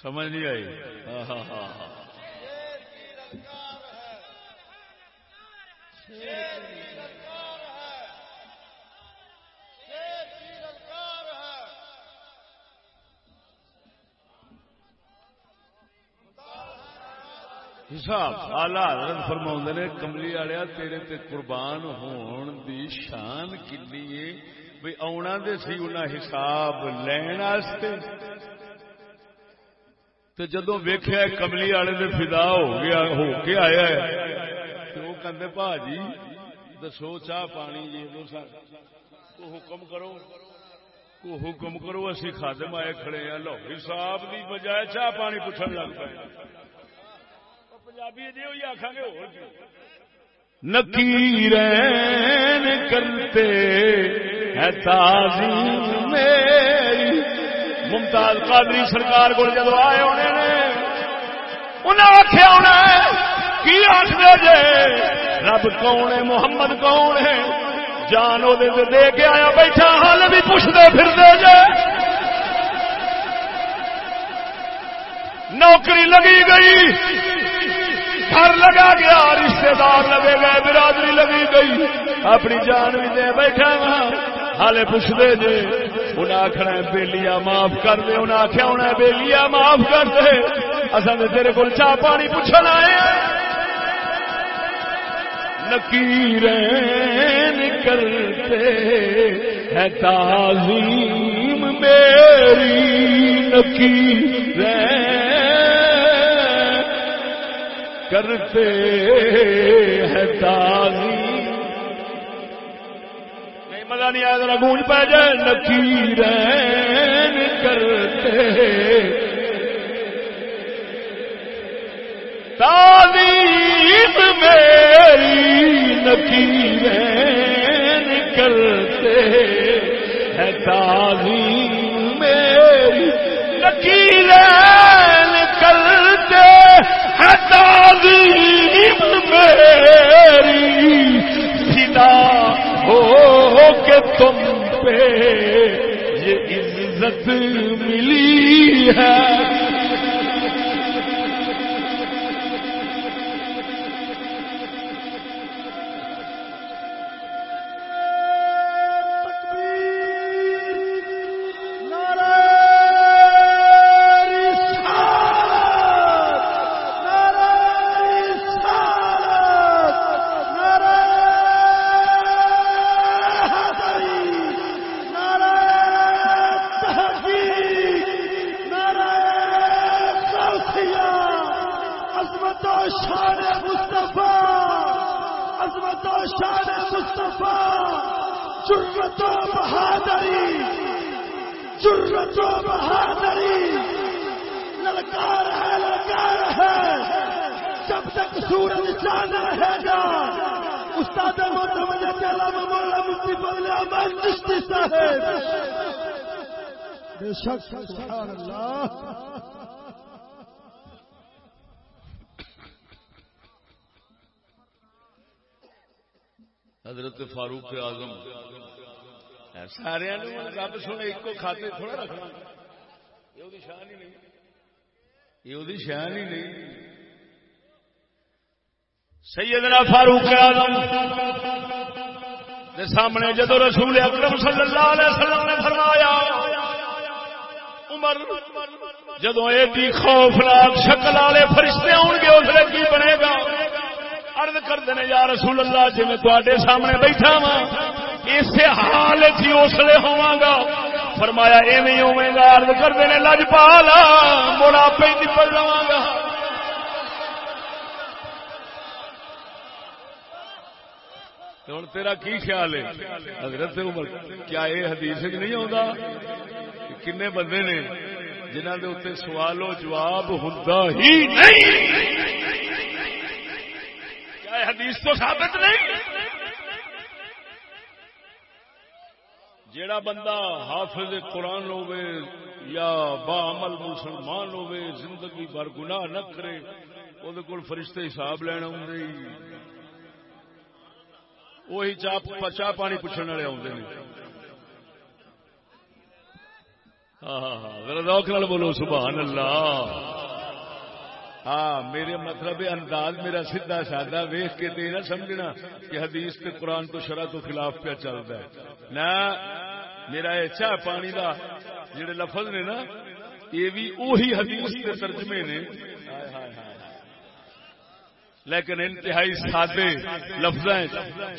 سمجھ نہیں آئی۔ ہاں ہاں ہاں ہاں حساب آلہ حضرت فرما نے، کملی والیا تیرے تے قربان ہون دی شان کنی ہے؟ بھائی آنا دے سی انہیں حساب لین تو جدو ویخیا کملی والے نے فدا ہو گیا، ہو کے آیا ہے تو وہ کہتے پا جی دسو چاہ پانی جی کو حکم کرو کو حکم کرو، اسی خادم آئے کھڑے ہیں۔ لو، حساب کی بجائے چاہ پانی پوچھنے لگ پائے پنجابی جی ہوئی آخان گے ہو نکیرین کرتے ہے تعظیم میری۔ ممتاز قادری سرکار کو جدو آئے ہونے نے انہیں آخیا ہونا کی آخر جے؟ رب کون ہے، محمد کون ہے؟ جان وہ دے کے آیا بیٹھا حال بھی پوچھتے پھر دے جے۔ نوکری لگی گئی، گھر لگا گیا رشتے دار لگے گئے، برادری لگی گئی۔ اپنی جان بھی دے بیٹھا، ہالے پوچھتے جے۔ انہیں آخنا بےلیا معاف کر دے، انہیں آخیا ہونا بےلیا معاف کر دے۔ اصل تیرے کو چاہ پانی پوچھنا آئے نکیر کرتے ہے تعظیم میری۔ نکیر کرتے ہے تعظیم مزہ نہیں آیا ذرا گونج پہ جائے نکیر کرتے۔ تعلیم میری نکیر کرتے۔ ہے تعلیم میری نکیر کرتے۔ ہے تعلیم میری سیدھا تم پہ یہ عزت ملی ہے۔ فاروق آزم سارے رب سونے ایک کھاتے تھوڑا رکھنا۔ یہ شان ہی نہیں۔ یہ شان ہی نہیں۔ سیدنا فاروق آزم سامنے جدو رسول اکرم صلی اللہ علیہ وسلم نے فرمایا، عمر جدو ایڈی خوفناک شکل والے فرشتے آؤ گے اس کی بنے گا؟ ارد کرتے ہیں یا رسول اللہ جی میں تے سامنے بیٹھا وا اس حال چی اسلے ہوا گا۔ فرمایا، ایویں ہوے گا ارد کرتے ہیں لج پالا مڑا پہ نکل جا گا ہوں تیرا کی خیال ہے؟ حضرت عمر، کیا یہ حدیث نہیں آتا کنے بندے نے جنہوں کے اتنے سوال و جواب ہوں ہی نہیں؟ حدیث تو ثابت نہیں۔ جیڑا بندہ حافظ قرآن ہوے یا با عمل مسلمان ہوے زندگی بھر گناہ نہ کرے وہ فرشتے حساب لینا ہوں وہی چاہ چاہ پانی پوچھنے والے آتے ہیں ہاں ہاں ہاں بولو، سبحان اللہ۔ ہاں میرے مطلب انداز میرا سیدھا سادہ، ویخ کے نہ سمجھنا کہ حدیث کے قرآن تو شرح تو خلاف پہ چلتا ہے۔ نہ میرا یہ چاہ پانی کا جڑے لفظ نے نا، یہ بھی وہی حدیث کے ترجمے نے۔ لیکن انتہائی سادے لفظ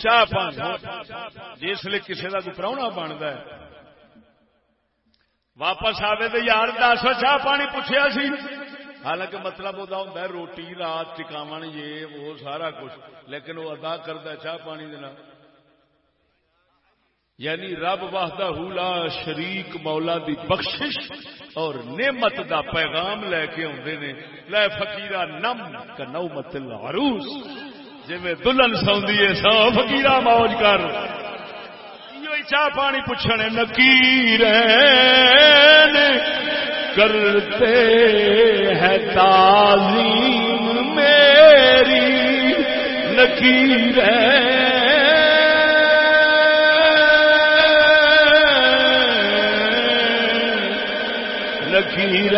چاہ پانی جس لیے کسی کا کوئی پراؤنا بنتا ہے۔ واپس آئے تو یار، دس چاہ پانی پوچھا سی۔ حالانکہ مطلب وہ ہوں روٹی، رات ٹکاو یہ، وہ، سارا کچھ۔ لیکن وہ ادا کرتا چاہ پانی دینا یعنی رب واہدہ لا شریک مولا دی بخشش اور نعمت دا پیغام لے کے آدھے نے۔ لے فکیرا نم کا نو مت العروس۔ جی میں دلہن سوندی ہے، سو فکیرا موج کر۔ چاہ پانی پوچھنے، نکیر کرتے ہیں تعظیم میری نکیر نکیر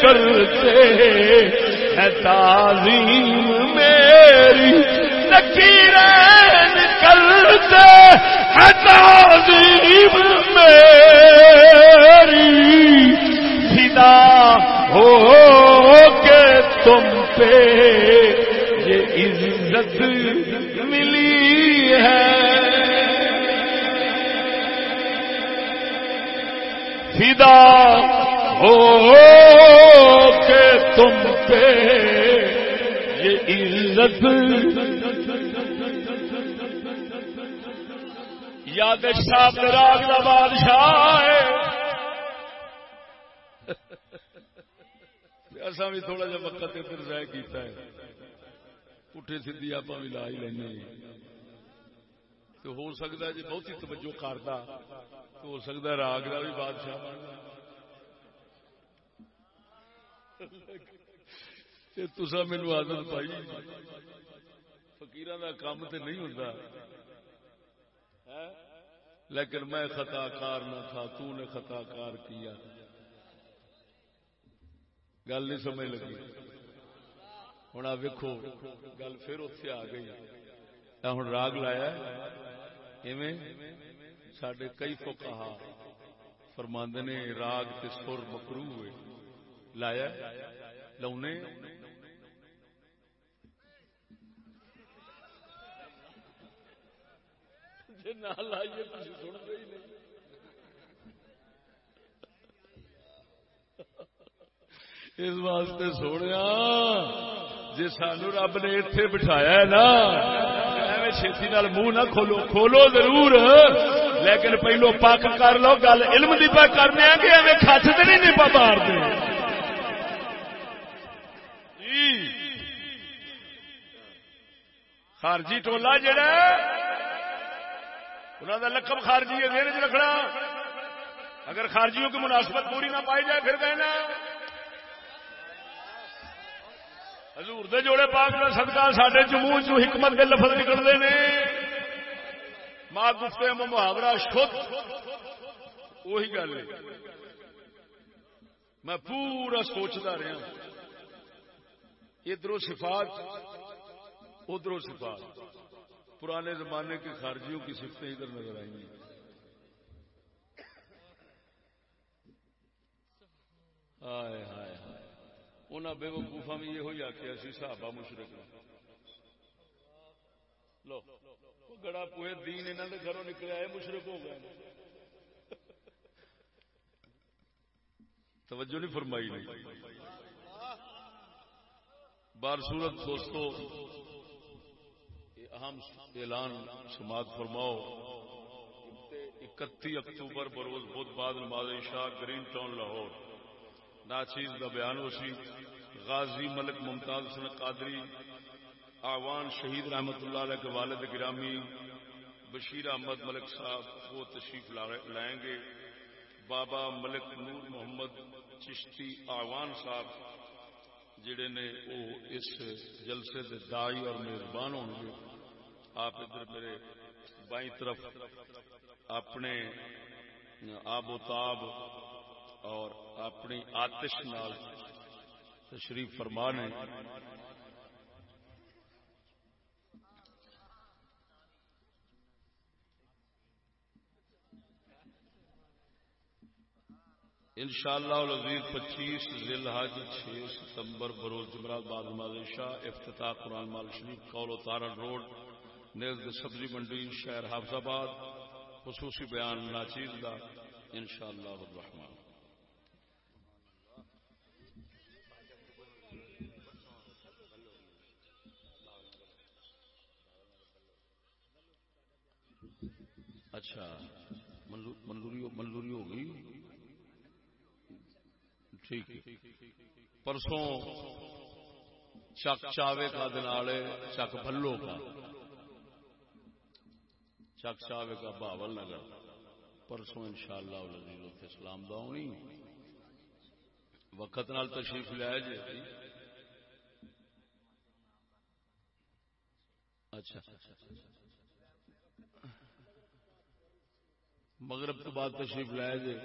کرتے ہے تعظیم میری نکیرین کرتے ہے تعظیم میری فدا ہو کے تم پہ یہ عزت ملی ہے۔ فدا ہو پہ یہ عزت یاد شاہ راگ کا بادشاہ اصا بھی تھوڑا جا وقت ادھر ضائع کیتا ہے۔ پٹھے سیدھی آپ بھی لا ہی لینا تو ہو سکتا ہے جی بہت ہی توجہ کرتا تو ہو سکتا ہے راگ کا بھی بادشاہ بننا تسا مینو آدت پائی۔ فکیر کا کام تو نہیں ہوتا ہاں؟ لیکن میں خطا کار نہ تھا، تو نے خطا کار کیا۔ گل نہیں سمجھ لگی۔ ہوں آ ویکو گل پھر اتے آ گئی۔ ہوں راگ لایا سڈے کئی فوکا فرماند نے، راگ تے سر مکرو ہوئے۔ لایا لونے جی، لاؤنے نہ لائیے تھی سنتے ہی نہیں۔ اس واسطے سونے جی سان رب نے اتے بٹھایا ہے نا چھتی نال منہ نہ کھولو کھولو ضرور۔ لیکن پہلو پک کر لو، گل علم دی پا کرنے کہ ایویں کچھ تو نہیں نیپا مار دے۔ جی۔ خارجی ٹولا جڑا انہوں کا لقب خارجی ہے چ رکھنا۔ اگر خارجیوں کی مناسبت پوری نہ پائی جائے، پھر کہنا۔ حضور دے جوڑے پاک کا صدقہ سڈے جموں چ حکمت کے لفظ نکلتے ہیں ماں گفتے محاورہ شد۔ وہی گل ہے۔ میں پورا سوچتا رہا ادھر صفات ادھر صفات۔ پرانے زمانے کے خارجیوں کی سفتیں ادھر نظر آئی ہیں ہائے ہائے ہائے۔ انہیں بے وقوفا بھی یہ آخیا سی صحابہ مشرق لو گڑا پوئے دین انہوں نے گھروں نکلے آئے، مشرق ہو گئے۔ توجہ نہیں فرمائی۔ نہیں بار صورت دوستو اہم اعلان سماعت فرماؤ اکتی اکتوبر بروز بدھ بعد نماز شاہ گرین ٹاؤن لاہور۔ ناچیز کا بیان وسی غازی ملک ممتاز حسن قادری، آوان شہید رحمت اللہ علیہ کے والد گرامی، بشیر احمد ملک صاحب وہ تشریف لائیں گے۔ بابا ملک نور محمد چشتی آوان صاحب، جڑے نے وہ اس جلسے کے دائی اور میزبان ہوں گے آپ ادھر میرے بائیں طرف اپنے آب و تاب اور اپنی آتش نال تشریف فرمان ہے ان شاء اللہ عزیز پچیس ذیل حج چھ ستمبر بروز جمعرات بعد نماز شاہ افتتاح قرآن مال شریف قول و تارن روڈ نیز سبزی منڈی شہر حافظ آباد خصوصی بیان ناچیز کا ان شاء اللہ الرحمان اچھا منظوری منظوری ہو گئی؟ ٹھیک پرسوں چک چاوے کا دنالے، چک بھلو کا۔ چک چاوے کا باول نگر پرسوں ان شاء اللہ اسلام دونی وقت نال تشریف لیا جی۔ اچھا۔ مغرب تو بعد تشریف لایا جی۔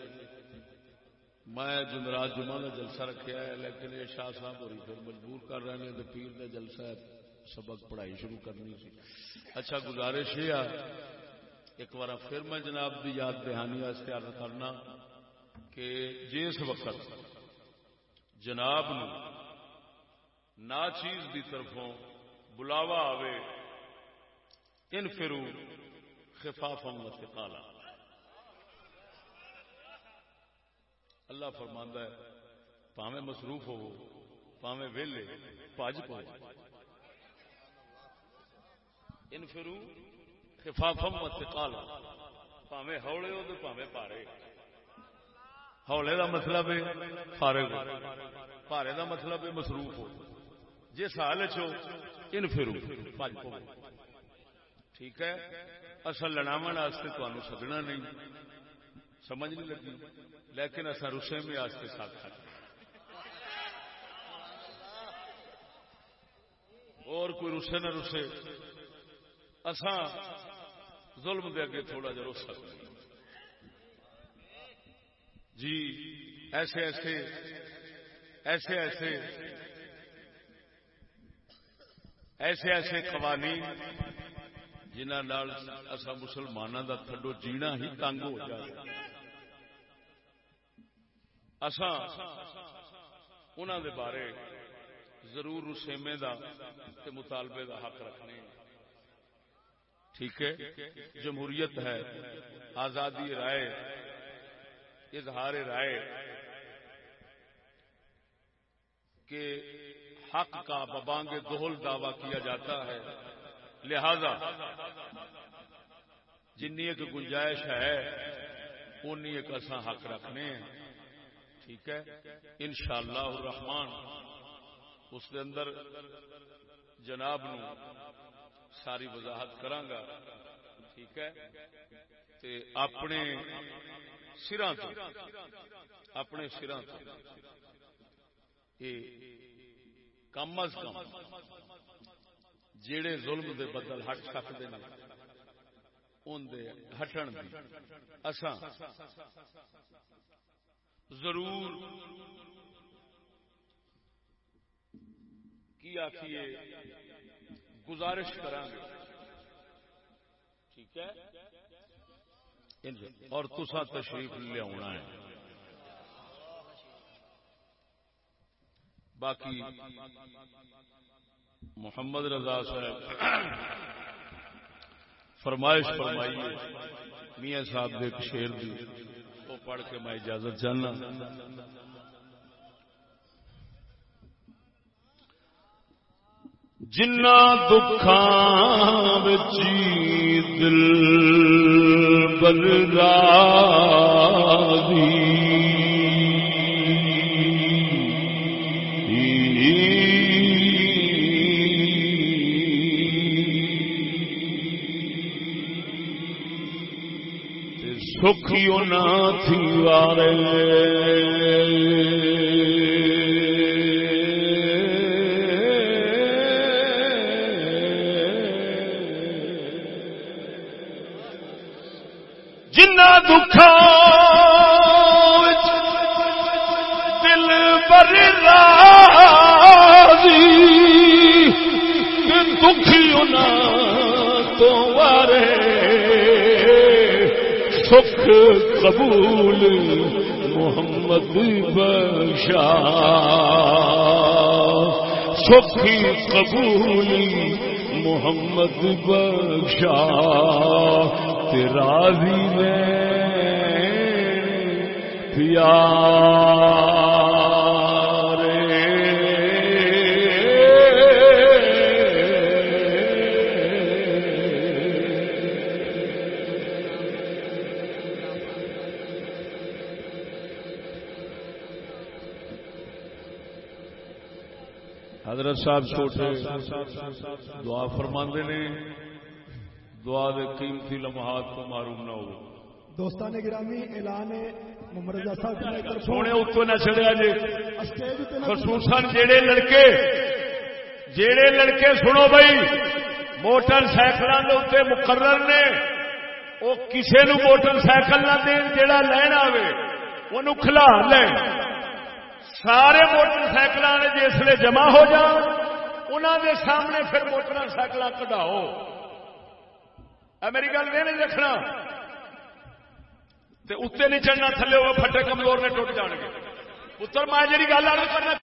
میں جمعرات جمعہ کا جلسہ رکھا ہے لیکن یہ شاہ صاحب ہو پھر مجبور کر رہے ہیں تو پیر کا جلسہ سبق پڑھائی شروع کرنی سی اچھا گزارش یہ ایک بار پھر میں جناب کی یاد دہانی واسطے عرض کرنا کہ جس وقت جناب نو نا چیز دی طرفوں بلاوا آوے، ان فرو خفاف کالا۔ اللہ فرماندہ ہے، پاوے مصروف ہو، پاوے ویلے، پاج پو ان فرو خفافم کالا پاوے ہولے ہو تو پاوے پارے. ہولے دا مطلب ہے فارغ پارے دا مطلب ہے مصروف ہو. جس حال چو ان فرو پاج پو. ٹھیک ہے؟ اصل لڑاو واسطے تمہیں سدنا نہیں. سمجھ نہیں لگی. لیکن اصا رسے میں آستے ساتھ کھا اور کوئی رسے نہ رسے. اسا ظلم دے اگے تھوڑا جا رس سکتے جی ایسے ایسے ایسے ایسے ایسے ایسے قوانین جنہ اصا مسلمانوں کا تھڈو جینا ہی تنگ ہو جائے انہوں دے بارے ضرور رسیمے دا تے مطالبے دا حق رکھنے ٹھیک ہے؟ جمہوریت ہے، آزادی رائے، اظہار رائے کہ حق کا ببانگ دہل دعوی کیا جاتا ہے۔ لہذا جن ایک گنجائش ہے اُنی ایک اصا حق رکھنے ٹھیک ہے؟ ان شاء اللہ رحمان اس کے اندر جناب نو ساری وضاحت کرانگا۔ ٹھیک ہے؟ تے اپنے سرا تو، اپنے سرا تو۔ کم از کم جڑے ظلم دے بدل ہٹ سکتے ہیں ہٹن اساں ضرور کی آخیے گزارش کریں گے ٹھیک ہے؟ اور تسا تشریف لیا ہے۔ باقی محمد رضا صاحب، فرمائش فرمائیے۔ میاں صاحب ایک شیر دی، وہ پڑھ کے میں اجازت چاہنا۔ جنا دکھان دل بل دی سکھی تھی وارے۔ دکھا دل بر راضی، دکھی تو وارے سکھ قبول محمد بشا سکھی قبول محمد بخشا۔ راضی میں پیار حضرت صاحب چھوٹے دعا فرماندے نے دعا دے قیمتی لمحات کو معروم نہ ہو دوستان گرامی اعلان ممرزا صاحب سونے اتو نہ چڑیا جی۔ خصوصاً جڑے لڑکے جڑے لڑکے سنو بھائی موٹر سائیکلوں کے اتنے مقرر نے۔ وہ کسی نو موٹر سائیکل نہ دین جڑا لین آئے وہ کھلا لیں سارے موٹر سائیکل جسے جمع ہو جان انہوں دے سامنے پھر موٹر سائیکل کٹاؤ میری گل نہیں رکھنا۔ اتنے نہیں چڑھنا، تھلے وہ پھٹے کمزور نے ٹوٹ جان گے پتر، میں جی گل کرنا